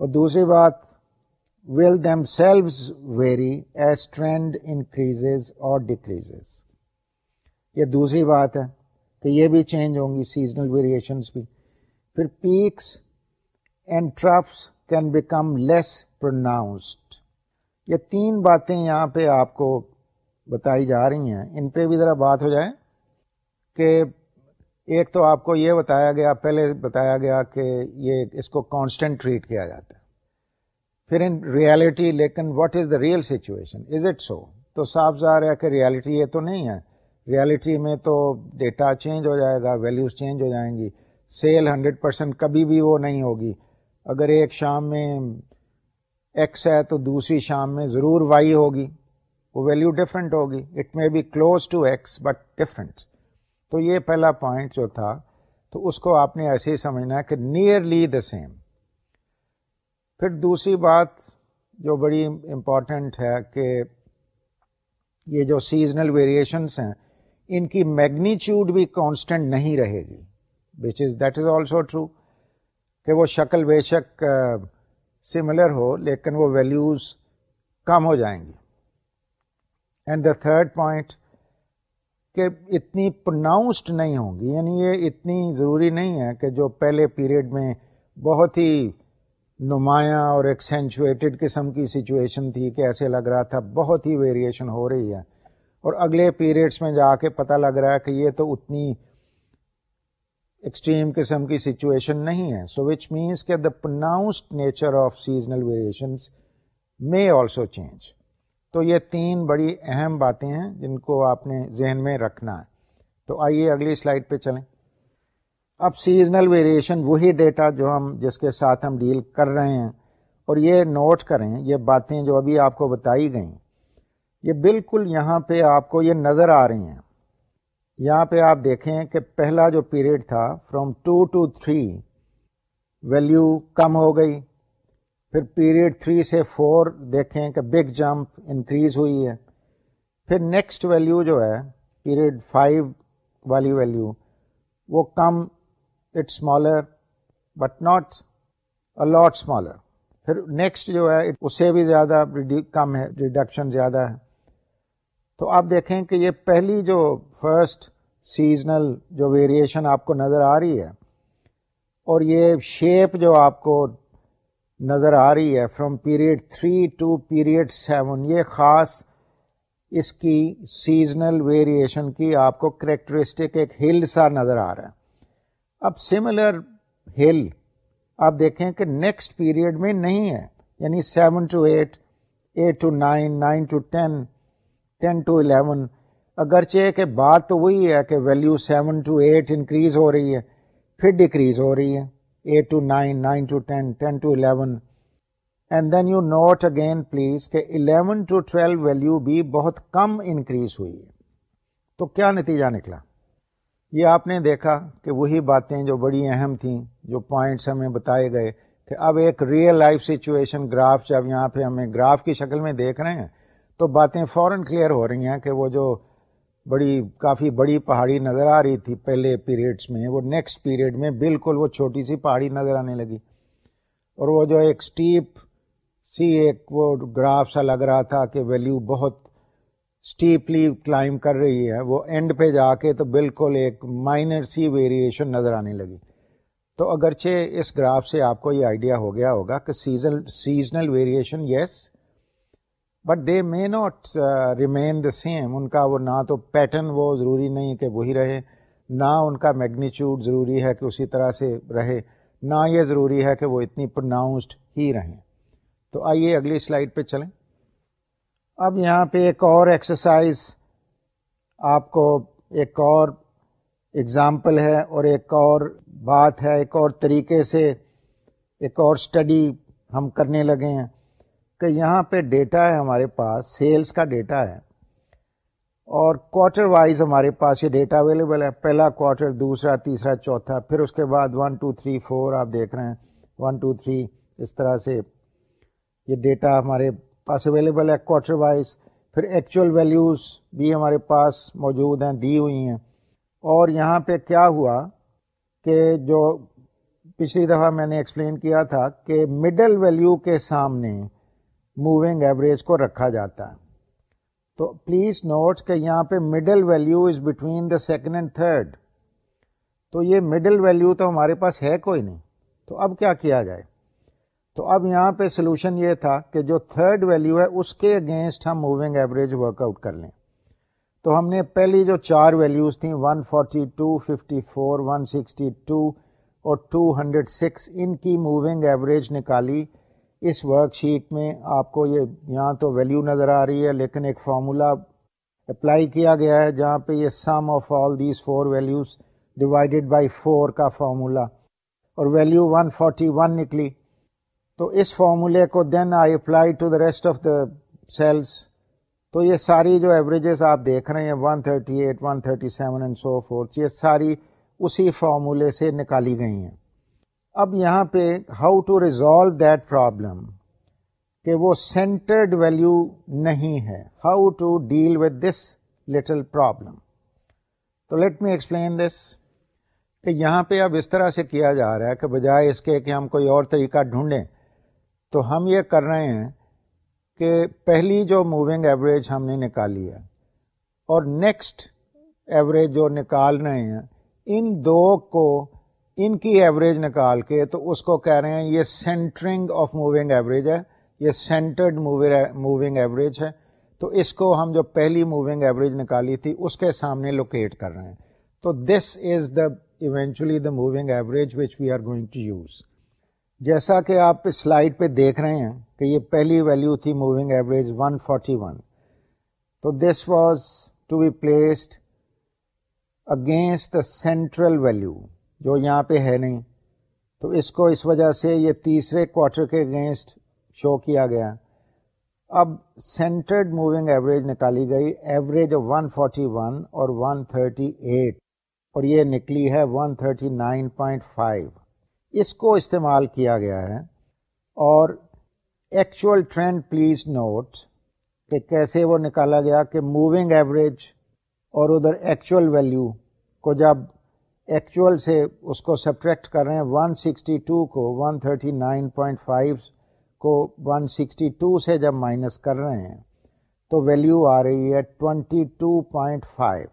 اور دوسری بات will themselves vary as trend increase اور ڈیکریز یہ دوسری بات ہے کہ یہ بھی چینج ہوں گی سیزنل ویریشنس بھی۔ پھر peaks and troughs can become less pronounced یہ تین باتیں یہاں پہ آپ کو بتائی جا رہی ہیں۔ ان پہ بھی ذرا بات ہو جائے کہ ایک تو آپ کو یہ بتایا گیا، پہلے بتایا گیا کہ یہ اس کو کانسٹنٹ ٹریٹ کیا جاتا ہے۔ پھر ان ریالٹی لیکن what is the real situation is it so تو صاف ظاہر ہے کہ ریالٹی یہ تو نہیں ہے۔ ریالٹی میں تو ڈیٹا چینج ہو جائے گا ویلیوز چینج ہو جائیں گی۔ سیل ہنڈریڈ پرسینٹ کبھی بھی وہ نہیں ہوگی۔ اگر ایک شام میں ایکس ہے تو دوسری شام میں ضرور وائی ہوگی، وہ ویلیو ڈفرینٹ ہوگی۔ It may be close to X but different تو یہ پہلا پوائنٹ جو تھا، تو اس کو آپ نے ایسے ہی سمجھنا ہے کہ نیئرلی دا سیم پھر دوسری بات جو بڑی امپورٹنٹ ہے کہ یہ جو سیزنل ویریشنس ہیں، ان کی میگنیچیوڈ بھی کانسٹنٹ نہیں رہے گی which is that is also true کہ وہ شکل بے شک سملر ہو، لیکن وہ ویلیوز کم ہو جائیں گی۔ اینڈ دا تھرڈ پوائنٹ کہ اتنی پرناؤنسڈ نہیں ہوں گی۔ یعنی یہ اتنی ضروری نہیں ہے کہ جو پہلے پیریڈ میں بہت ہی نمایاں اور ایکسینچویٹڈ قسم کی سچویشن تھی کہ ایسے لگ رہا تھا، بہت ہی ویریشن ہو رہی ہے۔ اور اگلے پیریڈس میں جا کے پتہ لگ رہا ہے کہ یہ تو اتنی ایکسٹریم قسم کی سچویشن نہیں ہے۔ سو وچ مینس کہ the pronounced nature of seasonal variations may also change تو یہ تین بڑی اہم باتیں ہیں جن کو آپ نے ذہن میں رکھنا ہے۔ تو آئیے اگلی سلائڈ پہ چلیں۔ اب سیزنل ویریشن وہی ڈیٹا جو ہم جس کے ساتھ ہم ڈیل کر رہے ہیں۔ اور یہ نوٹ کریں، یہ باتیں جو ابھی آپ کو بتائی گئیں، یہ بالکل یہاں پہ آپ کو یہ نظر آ رہی ہیں۔ یہاں پہ آپ دیکھیں کہ پہلا جو پیریڈ تھا from two to three value کم ہو گئی۔ پھر پیریڈ تھری سے فور دیکھیں کہ بگ جمپ انکریز ہوئی ہے۔ پھر نیکسٹ ویلیو جو ہے، پیریڈ فائیو والی ویلیو وہ کم it smaller but not a lot smaller پھر نیکسٹ جو ہے، اس سے بھی زیادہ کم ہے ریڈکشن زیادہ ہے۔ تو آپ دیکھیں کہ یہ پہلی جو فرسٹ سیزنل جو ویریشن آپ کو نظر آ رہی ہے اور یہ شیپ جو آپ کو نظر آ رہی ہے from period three to period seven یہ خاص اس کی سیزنل ویریشن کی آپ کو کریکٹرسٹک ایک ہل سا نظر آ رہا ہے۔ اب سملر ہل آپ دیکھیں کہ نیکسٹ پیریڈ میں نہیں ہے یعنی seven to eight eight to nine nine to ten ten to eleven اگرچہ کہ بات تو وہی ہے کہ value seven to eight increase ہو رہی ہے، پھر ڈکریز ہو رہی ہے۔ Eight to nine nine to ten ten to eleven and then you note again please کہ الیون ٹو ٹویلو ویلو بھی بہت کم انکریز ہوئی ہے۔ تو کیا نتیجہ نکلا؟ یہ آپ نے دیکھا کہ وہی باتیں جو بڑی اہم تھیں، جو پوائنٹس ہمیں بتائے گئے کہ اب ایک ریئل لائف سچویشن گراف جب یہاں پہ ہمیں گراف کی شکل میں دیکھ رہے ہیں تو باتیں فوراً کلیئر ہو رہی ہیں کہ وہ جو بڑی، کافی بڑی پہاڑی نظر آ رہی تھی پہلے پیریڈس میں، وہ نیکسٹ پیریڈ میں بالکل وہ چھوٹی سی پہاڑی نظر آنے لگی۔ اور وہ جو ایک سٹیپ سی ایک وہ گراف سا لگ رہا تھا کہ ویلیو بہت اسٹیپلی کلائم کر رہی ہے، وہ اینڈ پہ جا کے تو بالکل ایک مائنر سی ویریشن نظر آنے لگی۔ تو اگرچہ اس گراف سے آپ کو یہ آئیڈیا ہو گیا ہوگا کہ season seasonal variation yes but they may not remain the same ان کا وہ نہ تو پیٹرن وہ ضروری نہیں کہ وہی رہے نہ ان کا میگنیچیوڈ ضروری ہے کہ اسی طرح سے رہے نہ یہ ضروری ہے کہ وہ اتنی پرناؤنسڈ ہی رہیں تو آئیے اگلی سلائڈ پہ چلیں اب یہاں پہ ایک اور ایکسرسائز آپ کو ایک اور اگزامپل ہے اور ایک اور بات ہے ایک اور طریقے سے ایک اور اسٹڈی ہم کرنے لگے ہیں کہ یہاں پہ ڈیٹا ہے ہمارے پاس، سیلز کا ڈیٹا ہے، اور کوارٹر وائز ہمارے پاس یہ ڈیٹا اویلیبل ہے۔ پہلا کوارٹر دوسرا، تیسرا، چوتھا، پھر اس کے بعد ون ٹو تھری فور آپ دیکھ رہے ہیں۔ ون ٹو تھری اس طرح سے یہ ڈیٹا ہمارے پاس اویلیبل ہے کوارٹر وائز پھر ایکچوئل ویلیوز بھی ہمارے پاس موجود ہیں، دی ہوئی ہیں۔ اور یہاں پہ کیا ہوا کہ جو پچھلی دفعہ میں نے ایکسپلین کیا تھا کہ مڈل ویلیو کے سامنے موونگ ایوریج کو رکھا جاتا ہے۔ تو پلیز نوٹ کہ یہاں پہ middle value is between the second and third تو یہ مڈل ویلیو تو ہمارے پاس ہے کوئی نہیں۔ تو اب کیا کیا جائے؟ تو اب یہاں پہ سولوشن یہ تھا کہ جو تھرڈ ویلو ہے اس کے اگینسٹ ہم موونگ ایوریج ورک آؤٹ کر لیں۔ تو ہم نے پہلی جو چار ویلیوز تھیں 142, 54, 162 اور 206 ان کی موونگ ایوریج نکالی۔ اس ورک شیٹ میں آپ کو یہ یہاں تو ویلیو نظر آ رہی ہے، لیکن ایک فارمولا اپلائی کیا گیا ہے جہاں پہ یہ sum of all these four values divided by four کا فارمولا اور ویلیو 141 نکلی۔ تو اس فارمولے کو then I apply to the rest of the cells تو یہ ساری جو ایوریجز آپ دیکھ رہے ہیں 138 137 اینڈ سو فورتھ یہ ساری اسی فارمولے سے نکالی گئی ہیں۔ اب یہاں پہ how to resolve that problem کہ وہ سینٹرڈ ویلو نہیں ہے۔ How to deal with this little problem تو لیٹ می ایکسپلین دس کہ یہاں پہ اب اس طرح سے کیا جا رہا ہے کہ بجائے اس کے کہ ہم کوئی اور طریقہ ڈھونڈیں، تو ہم یہ کر رہے ہیں کہ پہلی جو موونگ ایوریج ہم نے نکالی ہے اور نیکسٹ ایوریج جو نکال رہے ہیں، ان دو کو ان کی ایوریج نکال کے تو اس کو کہہ رہے ہیں یہ سینٹرنگ آف موونگ ایوریج ہے، یہ سینٹرڈ موونگ ایوریج ہے۔ تو اس کو ہم جو پہلی موونگ ایوریج نکالی تھی، اس کے سامنے لوکیٹ کر رہے ہیں۔ تو this is the eventually the moving average which we are going to use جیسا کہ آپ سلائڈ پہ دیکھ رہے ہیں کہ یہ پہلی ویلو تھی موونگ ایوریج 141 تو this was to be placed against the central value جو یہاں پہ ہے نہیں۔ تو اس کو اس وجہ سے یہ تیسرے کوارٹر کے اگینسٹ شو کیا گیا۔ اب سینٹرڈ موونگ ایوریج نکالی گئی۔ ایوریج آف 141 اور 138 اور یہ نکلی ہے 139.5 اس کو استعمال کیا گیا ہے۔ اور ایکچوئل ٹرینڈ پلیز نوٹ کہ کیسے وہ نکالا گیا کہ موونگ ایوریج اور ادھر ایکچوئل ویلو کو جب ایکچوئل سے اس کو سپریکٹ کر رہے ہیں 162 کو 139.5 کو 162 سے جب مائنس کر رہے ہیں، تو ویلیو آ رہی ہے ٹوینٹی ٹو پوائنٹ فائیو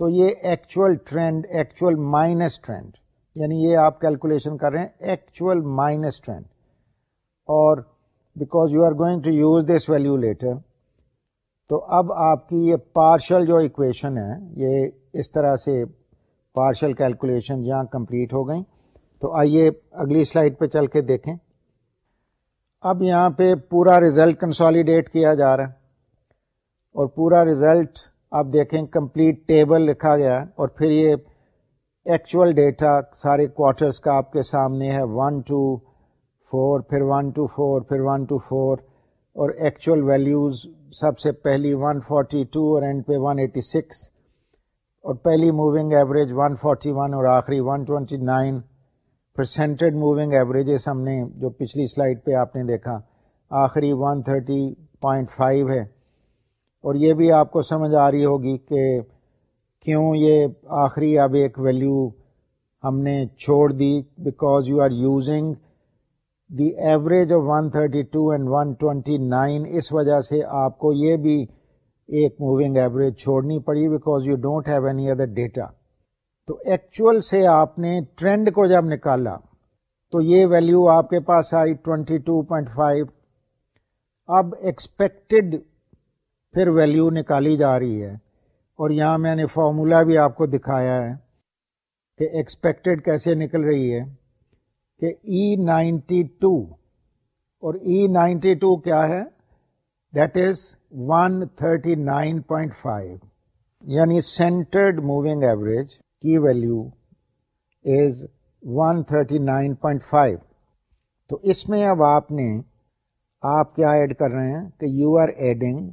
تو یہ actual trend actual minus trend یعنی یہ آپ کیلکولیشن کر رہے ہیں ایکچوئل مائنس ٹرینڈ اور because you are going to use this value later تو اب آپ کی یہ پارشل جو اکویشن ہے، یہ اس طرح سے پارشل کیلکولیشن یہاں کمپلیٹ ہو گئیں۔ تو آئیے اگلی سلائڈ پہ چل کے دیکھیں۔ اب یہاں پہ پورا ریزلٹ کنسالیڈیٹ کیا جا رہا ہے۔ اور پورا ریزلٹ آپ دیکھیں کمپلیٹ ٹیبل لکھا گیا اور پھر یہ ایکچوئل ڈیٹا سارے کوارٹرس کا آپ کے سامنے ہے۔ ون ٹو فور پھر ون ٹو فور پھر ون ٹو فور اور ایکچوئل ویلیوز سب سے پہلی ون فورٹی ٹو اور اینڈ پہ ون ایٹی سکس اور پہلی moving average one forty one اور آخری one twenty nine presented moving averages ہم نے جو پچھلی سلائڈ پہ آپ نے دیکھا، آخری ون تھرٹی پوائنٹ فائیو ہے۔ اور یہ بھی آپ کو سمجھ آ رہی ہوگی کہ کیوں یہ آخری اب ایک ویلیو ہم نے چھوڑ دی because you are using the average of one thirty two and one twenty nine اس وجہ سے آپ کو یہ بھی ایک موونگ ایوریج چھوڑنی پڑی because you don't have any other data تو ایکچوئل سے آپ نے ٹرینڈ کو جب نکالا تو یہ ویلو آپ کے پاس آئی ٹوینٹی ٹو پوائنٹ فائیو اب ایکسپیکٹڈ پھر ویلو نکالی جا رہی ہے اور یہاں میں نے فارمولا بھی آپ کو دکھایا ہے کہ ایکسپیکٹڈ کیسے نکل رہی ہے کہ ای نائنٹی ٹو اور ای نائنٹی ٹو کیا ہے? That is one thirty nine point five یعنی سینٹرڈ موونگ ایوریج کی value is one thirty nine point five تو اس میں اب آپ نے، آپ کیا ایڈ کر رہے ہیں کہ you are adding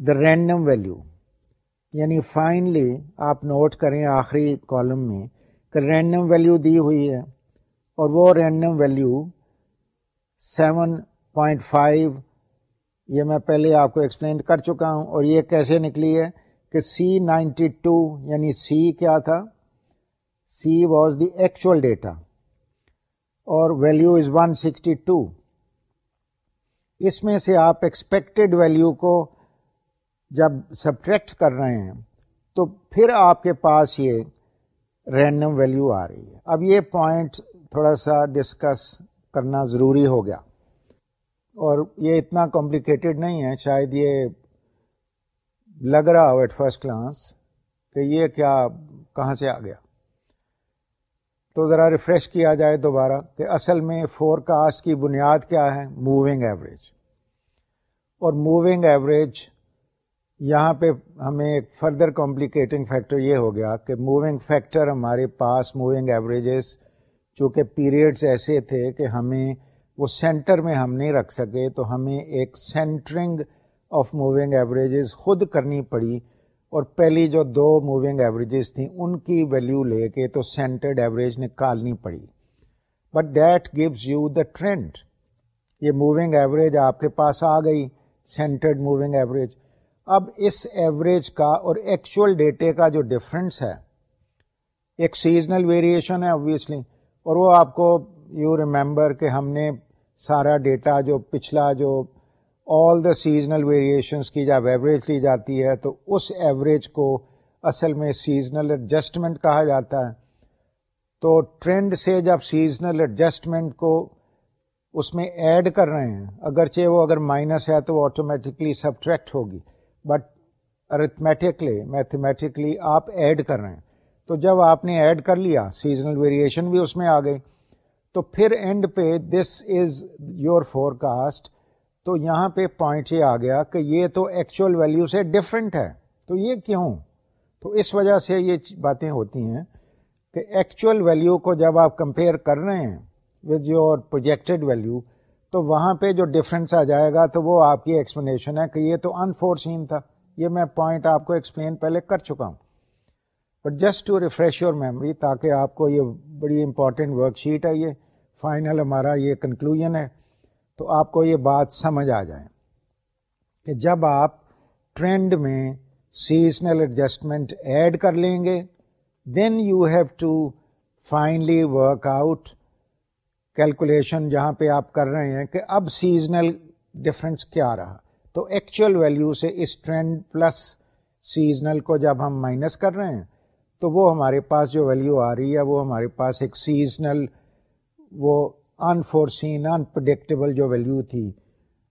the random value یعنی فائنلی آپ نوٹ کریں آخری کالم میں کہ رینڈم ویلو دی ہوئی ہے اور وہ random value seven point five یہ میں پہلے آپ کو ایکسپلین کر چکا ہوں اور یہ کیسے نکلی ہے کہ سی نائنٹی ٹو یعنی سی کیا تھا؟ C was the actual data اور value is one sixty two اس میں سے آپ ایکسپیکٹڈ ویلو کو جب سبٹریکٹ کر رہے ہیں تو پھر آپ کے پاس یہ رینڈم ویلو آ رہی ہے۔ اب یہ پوائنٹ تھوڑا سا ڈسکس کرنا ضروری ہو گیا۔ اور یہ اتنا کمپلیکیٹڈ نہیں ہے، شاید یہ لگ رہا ہو ایٹ فرسٹ کلاس کہ یہ کیا، کہاں سے آ گیا۔ تو ذرا ریفریش کیا جائے دوبارہ کہ اصل میں فور کاسٹ کی بنیاد کیا ہے؟ موونگ ایوریج اور موونگ ایوریج یہاں پہ ہمیں ایک فردر کمپلیکیٹنگ فیکٹر یہ ہو گیا کہ موونگ فیکٹر ہمارے پاس موونگ ایوریجز چونکہ پیریڈس ایسے تھے کہ ہمیں وہ سینٹر میں ہم نہیں رکھ سکے تو ہمیں ایک سینٹرنگ آف موونگ ایوریجز خود کرنی پڑی اور پہلی جو دو موونگ ایوریجز تھیں ان کی ویلیو لے کے تو سینٹرڈ ایوریج نکالنی پڑی۔ But that gives you the trend یہ موونگ ایوریج آپ کے پاس آ گئی، سینٹرڈ موونگ ایوریج۔ اب اس ایوریج کا اور ایکچوئل ڈیٹے کا جو ڈفرینس ہے، ایک سیزنل ویریشن ہے اوبیسلی اور وہ آپ کو یو ریمبر کہ ہم نے سارا ڈیٹا جو پچھلا جو آل دا سیزنل ویریشنس کی جب ایوریج لی جاتی ہے، تو اس ایوریج کو اصل میں سیزنل ایڈجسٹمنٹ کہا جاتا ہے۔ تو ٹرینڈ سے جب سیزنل ایڈجسٹمنٹ کو اس میں ایڈ کر رہے ہیں، اگرچہ وہ اگر مائنس ہے تو وہ آٹومیٹکلی سبٹریکٹ ہوگی۔ بٹ ارتھمیٹکلی میتھمیٹکلی آپ ایڈ کر رہے ہیں۔ تو جب آپ نے ایڈ کر لیا سیزنل ویریشن بھی اس میں آ گئی۔ تو پھر اینڈ پہ this is your forecast تو یہاں پہ پوائنٹ یہ آ گیا کہ یہ تو ایکچوئل ویلو سے ڈفرینٹ ہے. تو یہ کیوں؟ تو اس وجہ سے یہ باتیں ہوتی ہیں کہ ایکچوئل ویلو کو جب آپ کمپیئر کر رہے ہیں ود یور پروجیکٹڈ ویلو تو وہاں پہ جو ڈفرینس آ جائے گا تو وہ آپ کی ایکسپلینیشن ہے کہ یہ تو انفورسین تھا. یہ میں پوائنٹ آپ کو ایکسپلین پہلے کر چکا ہوں. But just to refresh your memory تاکہ آپ کو یہ بڑی امپورٹنٹ ورک شیٹ ہے یہ. فائنل ہمارا یہ کنکلوژن ہے. تو آپ کو یہ بات سمجھ آ جائے. کہ جب آپ ٹرینڈ میں سیزنل ایڈجسٹمنٹ ایڈ کر لیں گے then you have to finally work out calculation جہاں پہ آپ کر رہے ہیں کہ اب سیزنل ڈفرینس کیا رہا. تو ایکچوئل ویلو سے اس ٹرینڈ پلس سیزنل کو جب ہم مائنس کر رہے ہیں تو وہ ہمارے پاس جو ویلو آ رہی ہے، وہ ہمارے پاس ایک سیزنل وہ انفورسین انپرڈکٹیبل جو ویلو تھی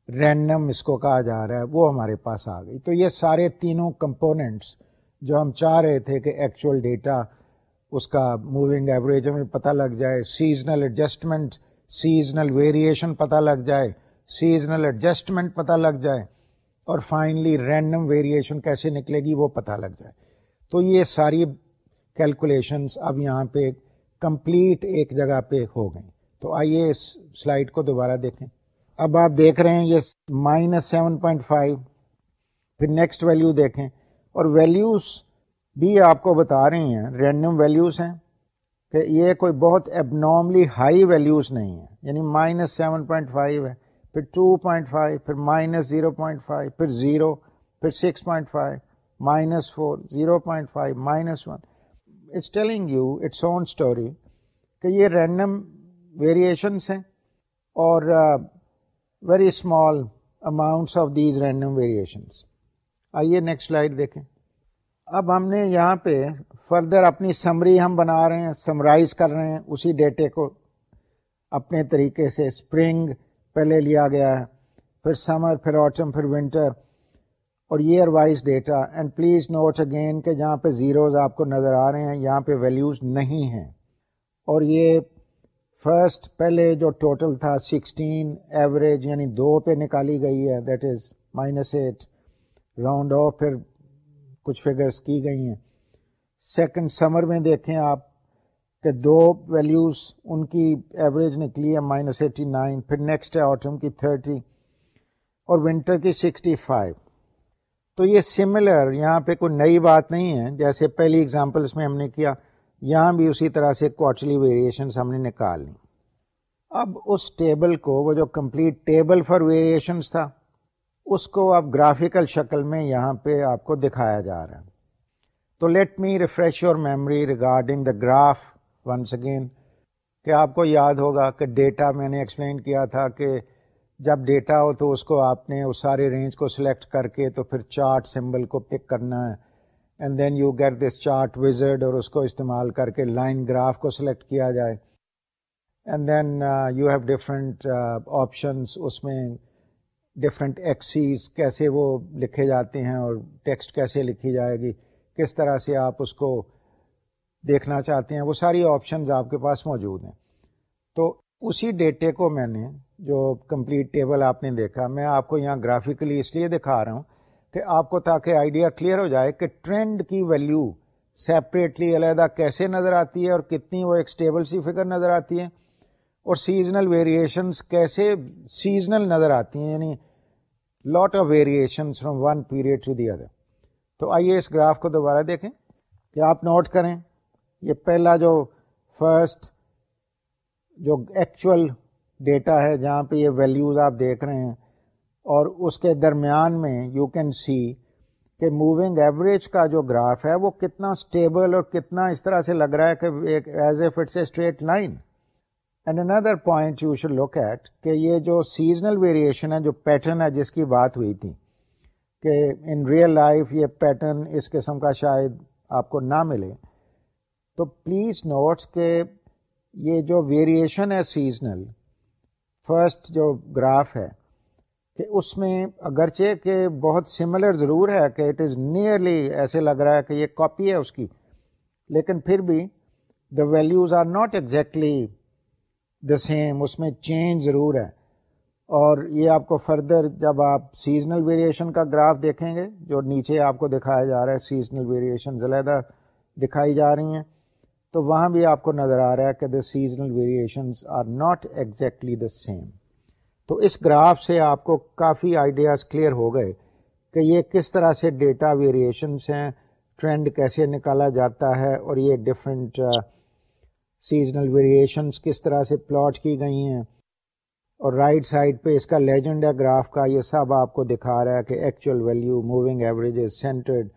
رینڈم اس کو کہا جا رہا ہے، وہ ہمارے پاس آ گئی۔ تو یہ سارے تینوں کمپوننٹس جو ہم چاہ رہے تھے کہ ایکچوئل ڈیٹا اس کا موونگ ایوریج ہمیں پتہ لگ جائے سیزنل ایڈجسٹمنٹ سیزنل ویریشن پتہ لگ جائے سیزنل ایڈجسٹمنٹ پتہ لگ جائے، اور فائنلی رینڈم ویریشن کیسے نکلے گی وہ پتہ لگ جائے۔ تو یہ ساری کیلکولیشنس اب یہاں پہ کمپلیٹ ایک جگہ پہ ہو گئیں۔ تو آئیے اس سلائڈ کو دوبارہ دیکھیں۔ اب آپ دیکھ رہے ہیں یہ مائنس سیون پوائنٹ فائیو پھر نیکسٹ ویلو دیکھیں۔ اور ویلیوز بھی آپ کو بتا رہی ہیں۔ رینڈم ویلیوز ہیں کہ یہ کوئی بہت ایب نارملی ہائی ویلیوز نہیں ہے یعنی مائنس سیون پوائنٹ فائیو ہے۔ پھر ٹو پوائنٹ فائیو پھر مائنس زیرو پوائنٹ فائیو پھر زیرو پھر six point five minus four zero point five minus one it's telling you its own story کہ یہ رینڈم ویریشنس ہیں اور very small amounts of these random variations آئیے نیکسٹ سلائڈ دیکھیں۔ اب ہم نے یہاں پہ فردر اپنی سمری ہم بنا رہے ہیں سمرائز کر رہے ہیں۔ اسی ڈیٹے کو اپنے طریقے سے اسپرنگ پہلے لیا گیا ہے، پھر سمر پھر آٹم پھر ونٹر اور year wise data and please note again کہ جہاں پہ زیروز آپ کو نظر آ رہے ہیں، یہاں پہ ویلیوز نہیں ہیں۔ اور یہ فرسٹ پہلے جو ٹوٹل تھا سکسٹین ایوریج یعنی دو پہ نکالی گئی ہے that is minus eight round off پھر کچھ فگرس کی گئی ہیں۔ سیکنڈ سمر میں دیکھیں آپ کہ دو ویلیوز ان کی ایوریج نکلی ہے مائنس ایٹی نائن پھر نیکسٹ ہے آٹم کی تھرٹی اور ونٹر کی سکسٹی فائیو تو یہ سملر یہاں پہ کوئی نئی بات نہیں ہے۔ جیسے پہلی اگزامپلس میں ہم نے کیا، یہاں بھی اسی طرح سے کوارٹرلی ویریشنس ہم نے نکال لی اب اس ٹیبل کو، وہ جو کمپلیٹ ٹیبل فار ویریشنس تھا، اس کو اب گرافیکل شکل میں یہاں پہ آپ کو دکھایا جا رہا ہے۔ تو let me refresh your memory regarding the graph once again کہ آپ کو یاد ہوگا کہ ڈیٹا میں نے ایکسپلین کیا تھا کہ جب ڈیٹا ہو تو اس کو آپ نے اس سارے رینج کو سلیکٹ کر کے تو پھر چارٹ سمبل کو پک کرنا ہے۔ And then you get this chart wizard اور اس کو استعمال کر کے لائن گراف کو سلیکٹ کیا جائے۔ And then you have different options اس میں ڈفرینٹ ایکسیز کیسے وہ لکھے جاتے ہیں اور ٹیکسٹ کیسے لکھی جائے گی۔ کس طرح سے آپ اس کو دیکھنا چاہتے ہیں۔ وہ ساری آپشنز آپ کے پاس موجود ہیں۔ تو اسی ڈیٹے کو میں نے جو کمپلیٹ ٹیبل آپ نے دیکھا، میں آپ کو یہاں گرافکلی اس لیے دکھا رہا ہوں کہ آپ کو تاکہ آئیڈیا کلیئر ہو جائے کہ ٹرینڈ کی ویلیو سیپریٹلی علیحدہ کیسے نظر آتی ہے اور کتنی وہ ایک اسٹیبل سی فگر نظر آتی ہے اور سیزنل ویریشنس کیسے سیزنل نظر آتی ہیں یعنی lot of variation from one period to the other تو آئیے اس گراف کو دوبارہ دیکھیں کہ آپ نوٹ کریں، یہ پہلا جو فرسٹ جو ایکچوئل ڈیٹا ہے جہاں پہ یہ ویلیوز آپ دیکھ رہے ہیں اور اس کے درمیان میں یو کین سی کہ موونگ ایوریج کا جو گراف ہے وہ کتنا اسٹیبل اور کتنا اس طرح سے لگ رہا ہے کہ as a fits a straight line and another point you should look at کہ یہ جو سیزنل ویریشن ہے، جو پیٹرن ہے جس کی بات ہوئی تھی کہ ان ریئل لائف یہ پیٹرن اس قسم کا شاید آپ کو نہ ملے، تو پلیز نوٹس کہ یہ جو ویریشن ہے سیزنل فرسٹ جو گراف ہے، کہ اس میں اگرچہ کہ بہت سملر ضرور ہے کہ اٹ از نیئرلی ایسے لگ رہا ہے کہ یہ کاپی ہے اس کی، لیکن پھر بھی the values are not exactly the same اس میں چینج ضرور ہے۔ اور یہ آپ کو فردر جب آپ سیزنل ویریشن کا گراف دیکھیں گے، جو نیچے آپ کو دکھایا جا رہا ہے سیزنل ویریشن علیحدہ دکھائی جا رہی ہیں تو وہاں بھی آپ کو نظر آ رہا ہے کہ the seasonal variations are not exactly the same تو اس گراف سے آپ کو کافی آئیڈیاز کلیئر ہو گئے کہ یہ کس طرح سے ڈیٹا ویریشنس ہیں ٹرینڈ کیسے نکالا جاتا ہے اور یہ ڈفرینٹ سیزنل ویریشنس کس طرح سے پلاٹ کی گئی ہیں. اور رائٹ right سائڈ پہ اس کا لیجنڈ ہے گراف کا، یہ سب آپ کو دکھا رہا ہے کہ actual value moving average centred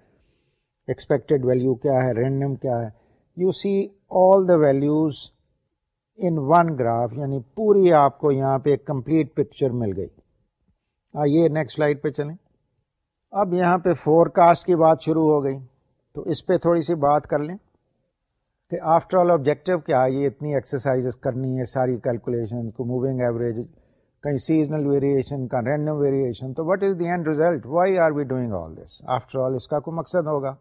expected value کیا ہے رینڈم کیا ہے. You see all the values in one graph یعنی پوری آپ کو یہاں پہ ایک کمپلیٹ پکچر مل گئی۔ آئیے نیکسٹ سلائڈ پہ چلیں۔ اب یہاں پہ فور کاسٹ کی بات شروع ہو گئی۔ تو اس پہ تھوڑی سی بات کر لیں۔ کہ آفٹر آل آبجیکٹو کیا یہ اتنی ایکسرسائز کرنی ہے، ساری کیلکولیشن کو موونگ ایوریج کہیں سیزنل ویریشن کا رینڈم ویریشن تو what is the end result why are we doing all this after all اس کا کوئی مقصد ہوگا۔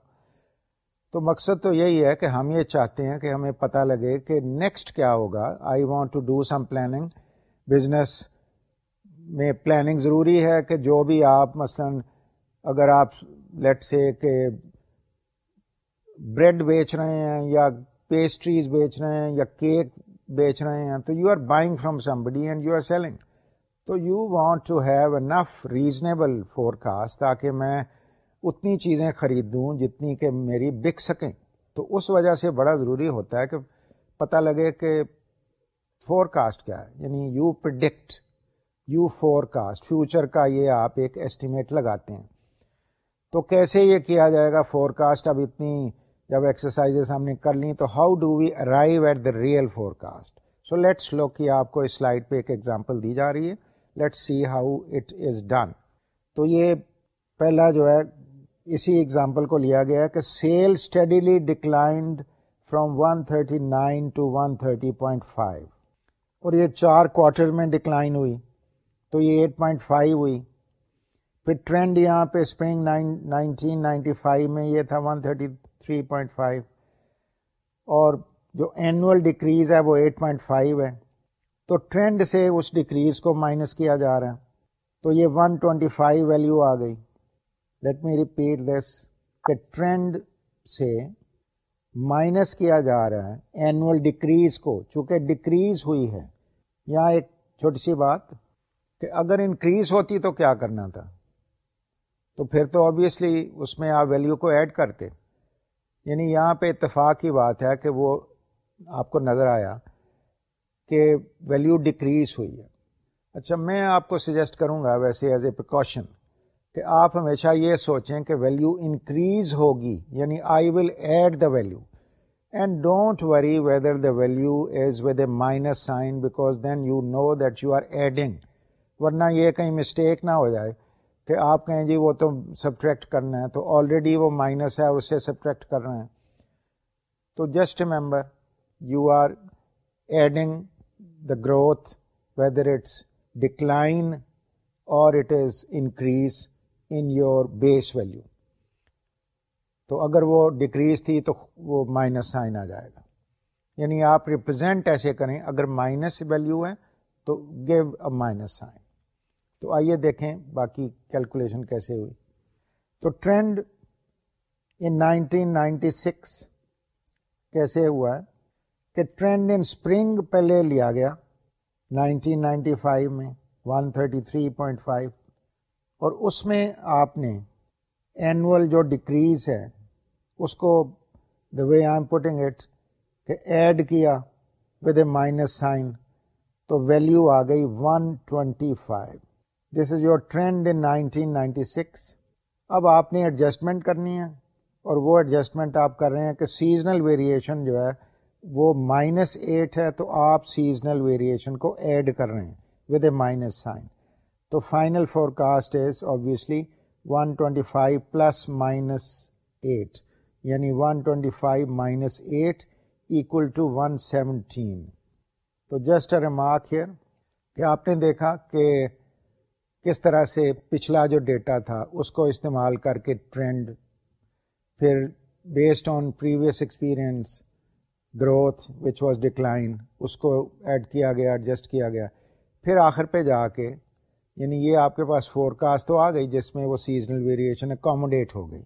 تو مقصد تو یہی ہے کہ ہم یہ چاہتے ہیں کہ ہمیں پتہ لگے کہ نیکسٹ کیا ہوگا۔ I want to do some planning business میں پلاننگ ضروری ہے کہ جو بھی آپ مثلا اگر آپ لیٹ سے کہ بریڈ بیچ رہے ہیں یا پیسٹریز بیچ رہے ہیں یا کیک بیچ رہے ہیں تو you are buying from somebody and you are selling تو you want to have enough reasonable forecast تاکہ میں اتنی چیزیں خرید دوں جتنی کہ میری بک سکیں۔ تو اس وجہ سے بڑا ضروری ہوتا ہے کہ پتہ لگے کہ فور کاسٹ کیا ہے۔ یعنی you predict you forecast future کا یہ آپ ایک ایسٹیمیٹ لگاتے ہیں۔ تو کیسے یہ کیا جائے گا؟ فور کاسٹ اب اتنی جب ایکسرسائز ہم نے کر لی تو how do we arrive at the real forecast so let's لو کہ آپ کو اس سلائڈ پہ ایک ایگزامپل دی جا رہی ہے۔ Let see how it is done تو یہ پہلا جو ہے اسی ایگزامپل کو لیا گیا کہ sale steadily declined from one thirty nine to one thirty point five اور یہ چار کوارٹر میں ڈکلائن ہوئی، تو یہ ایٹ پوائنٹ فائیو ہوئی۔ پھر ٹرینڈ یہاں پہ اسپرنگ نائنٹین نائنٹی فائیو میں یہ تھا one thirty three point five اور جو اینوئل ڈکریز ہے وہ ایٹ پوائنٹ فائیو ہے۔ تو ٹرینڈ سے اس ڈکریز کو مائنس کیا جا رہا ہے۔ تو یہ 125 ویلیو آ گئی۔ لیٹ می ریپیٹ دس کہ ٹرینڈ سے مائنس کیا جا رہا ہے اینوئل ڈکریز کو چونکہ ڈکریز ہوئی ہے یہاں ایک چھوٹی سی بات کہ اگر انکریز ہوتی تو کیا کرنا تھا تو پھر تو آبویسلی اس میں آپ ویلیو کو ایڈ کرتے یعنی یہاں پہ اتفاق کی بات ہے کہ وہ آپ کو نظر آیا کہ ویلیو ڈکریز ہوئی ہے اچھا میں آپ کو سجیسٹ کروں گا ویسے ایز اے پریکاشن کہ آپ ہمیشہ یہ سوچیں کہ ویلیو انکریز ہوگی یعنی I will add the value and don't worry whether the value is with a minus sign because then you know that you are adding ورنہ یہ کہیں مسٹیک نہ ہو جائے کہ آپ کہیں جی وہ تو سبٹریکٹ کرنا ہے، تو آلریڈی وہ مائنس ہے اسے سبٹریکٹ کر رہے ہیں۔ تو just remember you are adding the growth whether it's decline اور it is increase in your base value تو اگر وہ ڈکریز تھی تو وہ مائنس سائن آ جائے گا. یعنی آپ ریپرزینٹ ایسے کریں، اگر مائنس ویلو ہے تو گیو اے مائنس سائن تو آئیے دیکھیں باقی کیلکولیشن کیسے ہوئی. تو trend in nineteen ninety six کیسے ہوا ہے؟ کہ ٹرینڈ ان اسپرنگ پہلے لیا گیا 1995 میں 133.5 اور اس میں آپ نے اینول جو ڈکریز ہے، اس کو the way I am putting it کہ ایڈ کیا ود اے مائنس سائن تو ویلو آ گئی 125 دس از یور ٹرینڈ ان 1996 اب آپ نے ایڈجسٹمنٹ کرنی ہے اور وہ ایڈجسٹمنٹ آپ کر رہے ہیں کہ سیزنل ویریشن جو ہے وہ مائنس ایٹ ہے تو آپ سیزنل ویریشن کو ایڈ کر رہے ہیں ود اے مائنس سائن تو final forecast is obviously one twenty five plus minus eight یعنی one twenty five minus eight equal to one seventeen تو جسٹ اے ریمارک ہیئر کہ آپ نے دیکھا کہ کس طرح سے پچھلا جو ڈیٹا تھا اس کو استعمال کر کے ٹرینڈ پھر based on previous experience growth which was decline اس کو ایڈ کیا گیا ایڈجسٹ کیا گیا، پھر آخر پہ جا کے یعنی یہ آپ کے پاس فور کاسٹ تو آ گئی جس میں وہ سیزنل ویریشن اکاموڈیٹ ہو گئی۔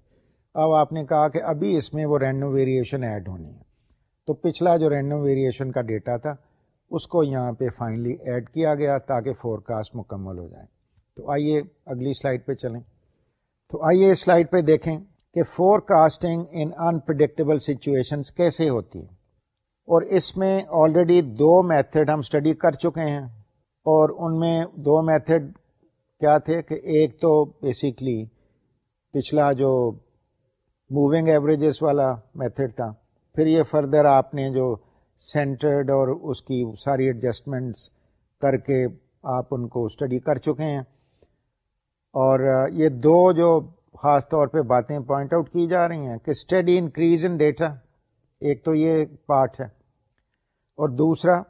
اب آپ نے کہا کہ ابھی اس میں وہ رینڈم ویریشن ایڈ ہونی ہے۔ تو پچھلا جو رینڈم ویریشن کا ڈیٹا تھا، اس کو یہاں پہ فائنلی ایڈ کیا گیا تاکہ فور کاسٹ مکمل ہو جائے۔ تو آئیے اگلی سلائڈ پہ چلیں۔ تو آئیے اس سلائڈ پہ دیکھیں کہ forecasting in unpredictable situations کیسے ہوتی ہے۔ اور اس میں آلریڈی دو میتھڈ ہم اسٹڈی کر چکے ہیں۔ اور ان میں دو میتھڈ کیا تھے کہ ایک تو بیسکلی پچھلا جو موونگ ایوریجز والا میتھڈ تھا، پھر یہ فردر آپ نے جو سینٹرڈ اور اس کی ساری ایڈجسٹمنٹس کر کے آپ ان کو اسٹڈی کر چکے ہیں۔ اور یہ دو جو خاص طور پہ باتیں پوائنٹ آؤٹ کی جا رہی ہیں کہ اسٹڈی انکریز ان ڈیٹا ایک تو یہ پارٹ ہے۔ اور دوسرا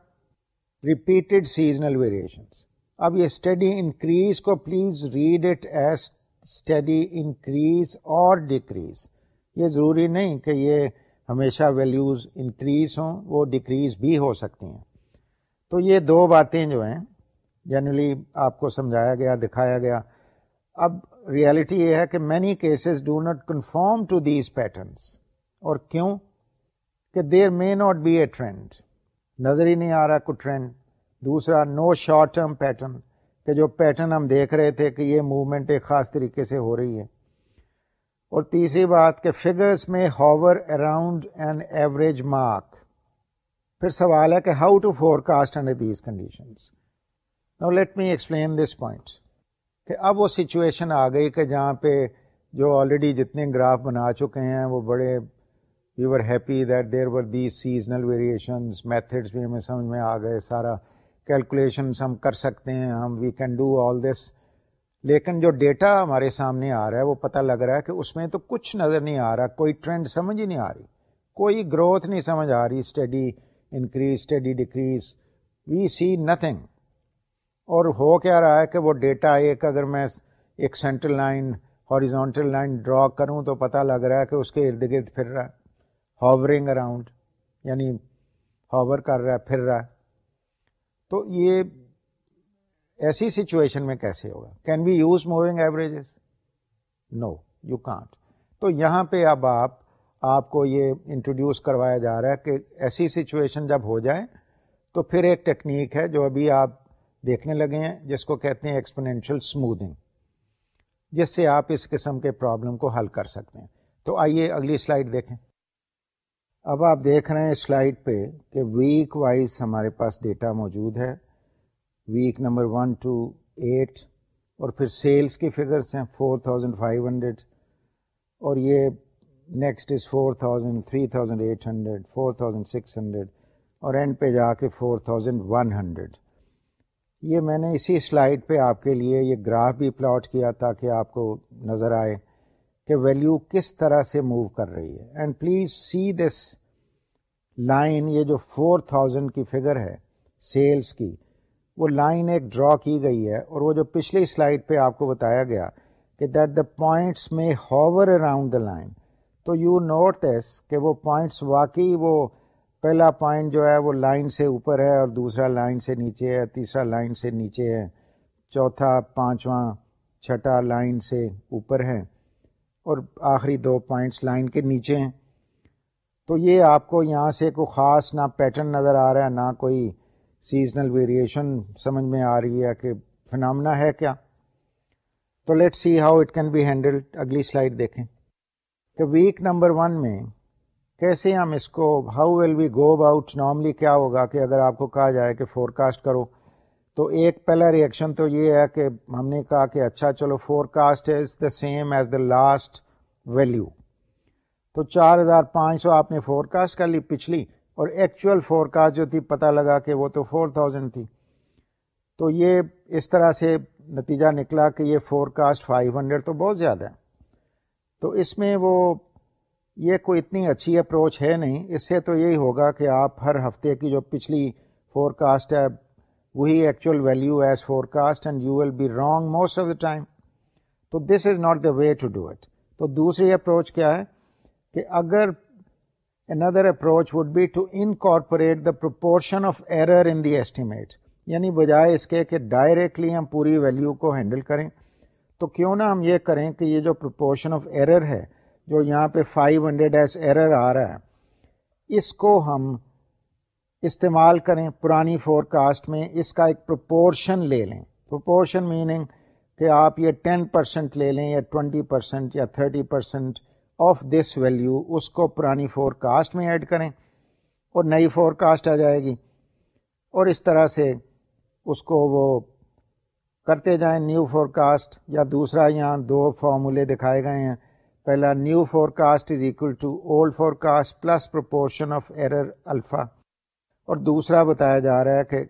ریپیٹڈ سیزنل ویریشنس اب یہ اسٹڈی انکریز کو please read it as study increase اور ڈیکریز یہ ضروری نہیں کہ یہ ہمیشہ ویلیوز انکریز ہوں، وہ ڈیکریز بھی ہو سکتی ہیں۔ تو یہ دو باتیں جو ہیں جنرلی آپ کو سمجھایا گیا، دکھایا گیا۔ اب ریالٹی یہ ہے کہ many cases do not conform to these patterns اور کیوں؟ کہ there may not be a trend نظر ہی نہیں آ رہا کوئی ٹرینڈ دوسرا نو شارٹ ٹرم پیٹرن کہ جو پیٹرن ہم دیکھ رہے تھے کہ یہ موومنٹ ایک خاص طریقے سے ہو رہی ہے. اور تیسری بات کہ فگرس میں hover around an average mark پھر سوال ہے کہ how to forecast under these condition no let me explain this point کہ اب وہ سچویشن آ گئی کہ جہاں پہ جو آلریڈی جتنے گراف بنا چکے ہیں وہ بڑے we were happy that there were the seasonal variations methods بھی ہمیں سمجھ میں آ گئے سارا کیلکولیشنس ہم کر سکتے ہیں ہم وی کین ڈو آل دس لیکن جو ڈیٹا ہمارے سامنے آ رہا ہے وہ پتہ لگ رہا ہے کہ اس میں تو کچھ نظر نہیں آ رہا کوئی ٹرینڈ سمجھ ہی نہیں آ رہی کوئی گروتھ نہیں سمجھ آ رہی study increase study decrease we see nothing اور ہو کیا رہا ہے کہ وہ ڈیٹا ایک اگر میں ایک central line horizontal line draw کروں تو پتہ لگ رہا ہے کہ اس کے ارد گرد پھر رہا ہے ہاورنگ اراؤنڈ یعنی ہاور کر رہا ہے، پھر رہا ہے۔ تو یہ ایسی سچویشن میں کیسے ہوگا؟ Can be use moving averages no you can't تو یہاں پہ اب آپ آپ کو یہ انٹروڈیوس کروایا جا رہا ہے کہ ایسی سچویشن جب ہو جائے، تو پھر ایک ٹیکنیک ہے جو ابھی آپ دیکھنے لگے ہیں، جس کو کہتے ہیں ایکسپونینشیل اسموتھنگ جس سے آپ اس قسم کے پرابلم کو حل کر سکتے ہیں۔ تو آئیے اگلی سلائڈ دیکھیں۔ اب آپ دیکھ رہے ہیں سلائڈ پہ کہ ویک وائز ہمارے پاس ڈیٹا موجود ہے۔ Week number one two eight اور پھر سیلس کی فگرس ہیں فور تھاؤزینڈ فائیو ہنڈریڈ اور یہ next is four thousand three thousand eight hundred four thousand six hundred اور اینڈ پہ جا کے فور تھاؤزینڈ ون ہنڈریڈ یہ میں نے اسی سلائڈ پہ آپ کے لیے یہ گراف بھی پلاٹ کیا تاکہ آپ کو نظر آئے۔ کہ ویلیو کس طرح سے موو کر رہی ہے. And please see this line یہ جو فور تھاؤزینڈ کی فگر ہے سیلس کی، وہ لائن ایک ڈرا کی گئی ہے اور وہ جو پچھلی سلائڈ پہ آپ کو بتایا گیا کہ دیٹ دا پوائنٹس میں ہاور اراؤنڈ دا لائن تو یو نوٹ ایس کہ وہ پوائنٹس واقعی وہ پہلا پوائنٹ جو ہے وہ لائن سے اوپر ہے اور دوسرا لائن سے نیچے ہے، تیسرا لائن سے نیچے ہے، چوتھا، پانچواں، چھٹا لائن سے اوپر ہے۔ اور آخری دو پوائنٹس لائن کے نیچے ہیں۔ تو یہ آپ کو یہاں سے کوئی خاص نہ پیٹرن نظر آ رہا ہے، نہ کوئی سیزنل ویریشن سمجھ میں آ رہی ہے کہ فنامنا ہے کیا۔ تو let see how it can be handle اگلی سلائڈ دیکھیں۔ کہ ویک نمبر ون میں کیسے ہم اس کو how will we go about normally کیا ہوگا کہ اگر آپ کو کہا جائے کہ فور کاسٹ کرو تو ایک پہلا ریئیکشن تو یہ ہے کہ ہم نے کہا کہ اچھا چلو forecast is the same as the last value تو چار ہزار پانچ سو آپ نے فور کاسٹ کر لی پچھلی اور ایکچوئل فور کاسٹ جو تھی پتہ لگا کہ وہ تو فور تھاؤزینڈ تھی. تو یہ اس طرح سے نتیجہ نکلا کہ یہ فور کاسٹ فائیو ہنڈریڈ تو بہت زیادہ ہے. تو اس میں وہ یہ کوئی اتنی اچھی اپروچ ہے نہیں. اس سے تو یہی ہوگا کہ آپ ہر ہفتے کی جو پچھلی فور کاسٹ ہے وہی actual value as forecast and you will be wrong most of the time تو this is not the way to do it تو دوسری اپروچ کیا ہے کہ اگر another approach would be to incorporate the proportion of error in the estimate یعنی بجائے اس کے کہ ڈائریکٹلی ہم پوری ویلو کو ہینڈل کریں، تو کیوں نہ ہم یہ کریں کہ یہ جو پروپورشن آف ایرر ہے، جو یہاں پہ فائیو ہنڈریڈ ایس ایرر آ رہا ہے، اس کو ہم استعمال کریں پرانی فور کاسٹ میں، اس کا ایک پروپورشن لے لیں۔ پروپورشن میننگ کہ آپ یہ ٹین پرسینٹ لے لیں یا ٹوینٹی پرسینٹ یا thirty percent of this value اس کو پرانی فور کاسٹ میں ایڈ کریں۔ اور نئی فور کاسٹ آ جائے گی۔ اور اس طرح سے اس کو وہ کرتے جائیں۔ نیو فور کاسٹ یا دوسرا یہاں دو فارمولے دکھائے گئے ہیں۔ پہلا new forecast is equal to old forecast plus proportion of error alpha اور دوسرا بتایا جا رہا ہے کہ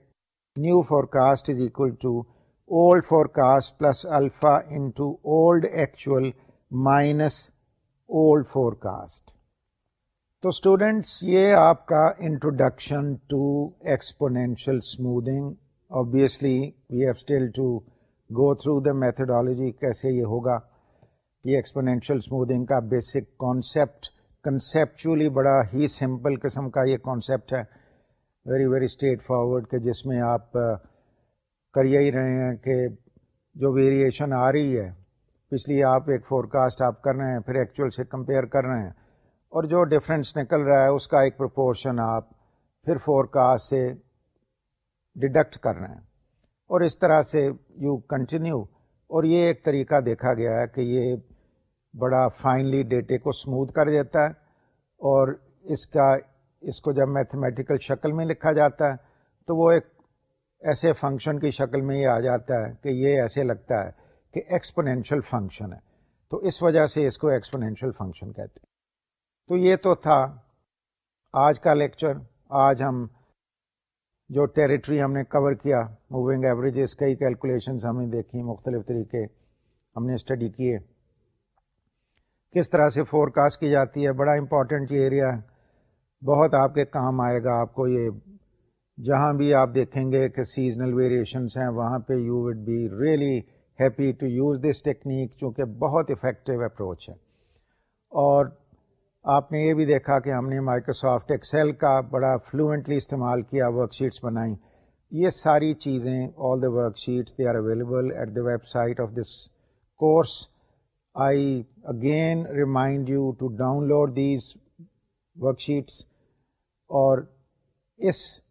new forecast is equal to old forecast plus alpha into old actual minus old forecast. تو اسٹوڈینٹس یہ آپ کا introduction to exponential smoothing obviously we have still to go through the methodology کیسے یہ ہوگا. یہ ایکسپونینشیل اسموتھنگ کا بیسک کانسیپٹ کنسیپچولی بڑا ہی سمپل قسم کا یہ کانسیپٹ ہے. ویری ویری اسٹریٹ فارورڈ کہ جس میں آپ کر ہی رہے ہیں کہ جو ویریشن آ رہی ہے پچھلی آپ ایک فور کاسٹ آپ کر رہے ہیں، پھر ایکچوئل سے کمپیئر کر رہے ہیں۔ اور جو ڈفرینس نکل رہا ہے، اس کا ایک پرپورشن آپ پھر فور کاسٹ سے ڈیڈکٹ کر رہے ہیں۔ اور اس طرح سے یو کنٹینیو اور یہ ایک طریقہ دیکھا گیا ہے کہ یہ بڑا فائنلی ڈیٹے کو اسموتھ کر دیتا ہے۔ اور اس کا اس کو جب میتھمیٹیکل شکل میں لکھا جاتا ہے، تو وہ ایک ایسے فنکشن کی شکل میں یہ آ جاتا ہے کہ یہ ایسے لگتا ہے کہ ایکسپونینشیل فنکشن ہے۔ تو اس وجہ سے اس کو ایکسپونینشیل فنکشن کہتے ہیں۔ تو یہ تو تھا آج کا لیکچر آج ہم جو ٹیریٹری ہم نے کور کیا موونگ ایوریجز کئی کیلکولیشنز ہم نے دیکھی، مختلف طریقے ہم نے اسٹڈی کیے۔ کس طرح سے فور کاسٹ کی جاتی ہے؟ بڑا امپورٹنٹ یہ ایریا ہے۔ بہت آپ کے کام آئے گا آپ کو یہ جہاں بھی آپ دیکھیں گے کہ سیزنل ویریشنس ہیں، وہاں پہ you would be really happy to use this technique چونکہ بہت افیکٹو اپروچ ہے۔ اور آپ نے یہ بھی دیکھا کہ ہم نے مائکروسافٹ ایکسل کا بڑا فلوئنٹلی استعمال کیا ورک شیٹس بنائیں۔ یہ ساری چیزیں all the work sheets they are available at the website of this course I again remind you to download these work sheets اور اس،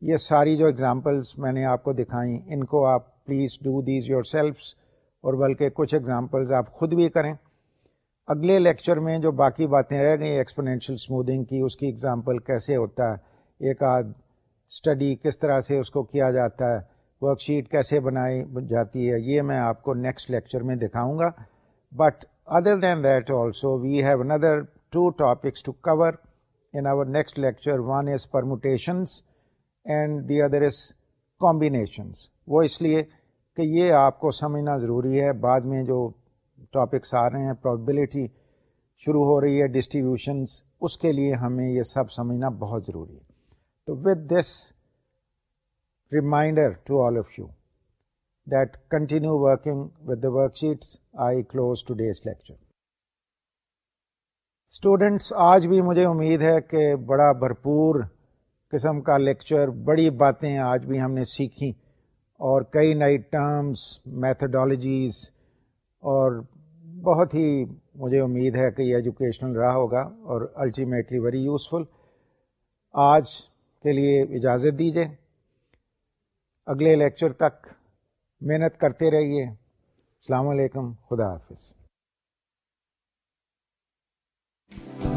یہ ساری جو اگزامپلس میں نے آپ کو دکھائیں، ان کو آپ please do these yourselves اور بلکہ کچھ ایگزامپلز آپ خود بھی کریں۔ اگلے لیکچر میں جو باقی باتیں رہ گئیں ایکسپونینشیل اسموتھنگ کی، اس کی ایگزامپل کیسے ہوتا ہے؟ ایک آدھ اسٹڈی کس طرح سے اس کو کیا جاتا ہے؟ ورک شیٹ کیسے بنائی جاتی ہے؟ یہ میں آپ کو نیکسٹ لیکچر میں دکھاؤں گا۔ But other than that also we have another two topics to cover in our next lecture one is permutations and the other is combinations وہ اس لیے کہ یہ آپ کو سمجھنا ضروری ہے. بعد میں جو ٹاپکس آ رہے ہیں پرابلٹی شروع ہو رہی ہے ڈسٹریبیوشنس اس کے لیے ہمیں یہ سب سمجھنا بہت ضروری ہے. تو with this reminder to all of you that continue working with the work sheets I close today's lecture students آج بھی مجھے امید ہے کہ بڑا بھرپور قسم کا لیکچر بڑی باتیں آج بھی ہم نے سیکھی اور کئی نئی ٹرمز میتھڈالوجیز اور بہت ہی مجھے امید ہے کہ یہ ایجوکیشنل رہا ہوگا اور الٹیمیٹلی ویری یوزفل آج کے لیے اجازت دیجیے اگلے لیکچر تک محنت کرتے رہیے۔ السلام علیکم، خدا حافظ۔ Música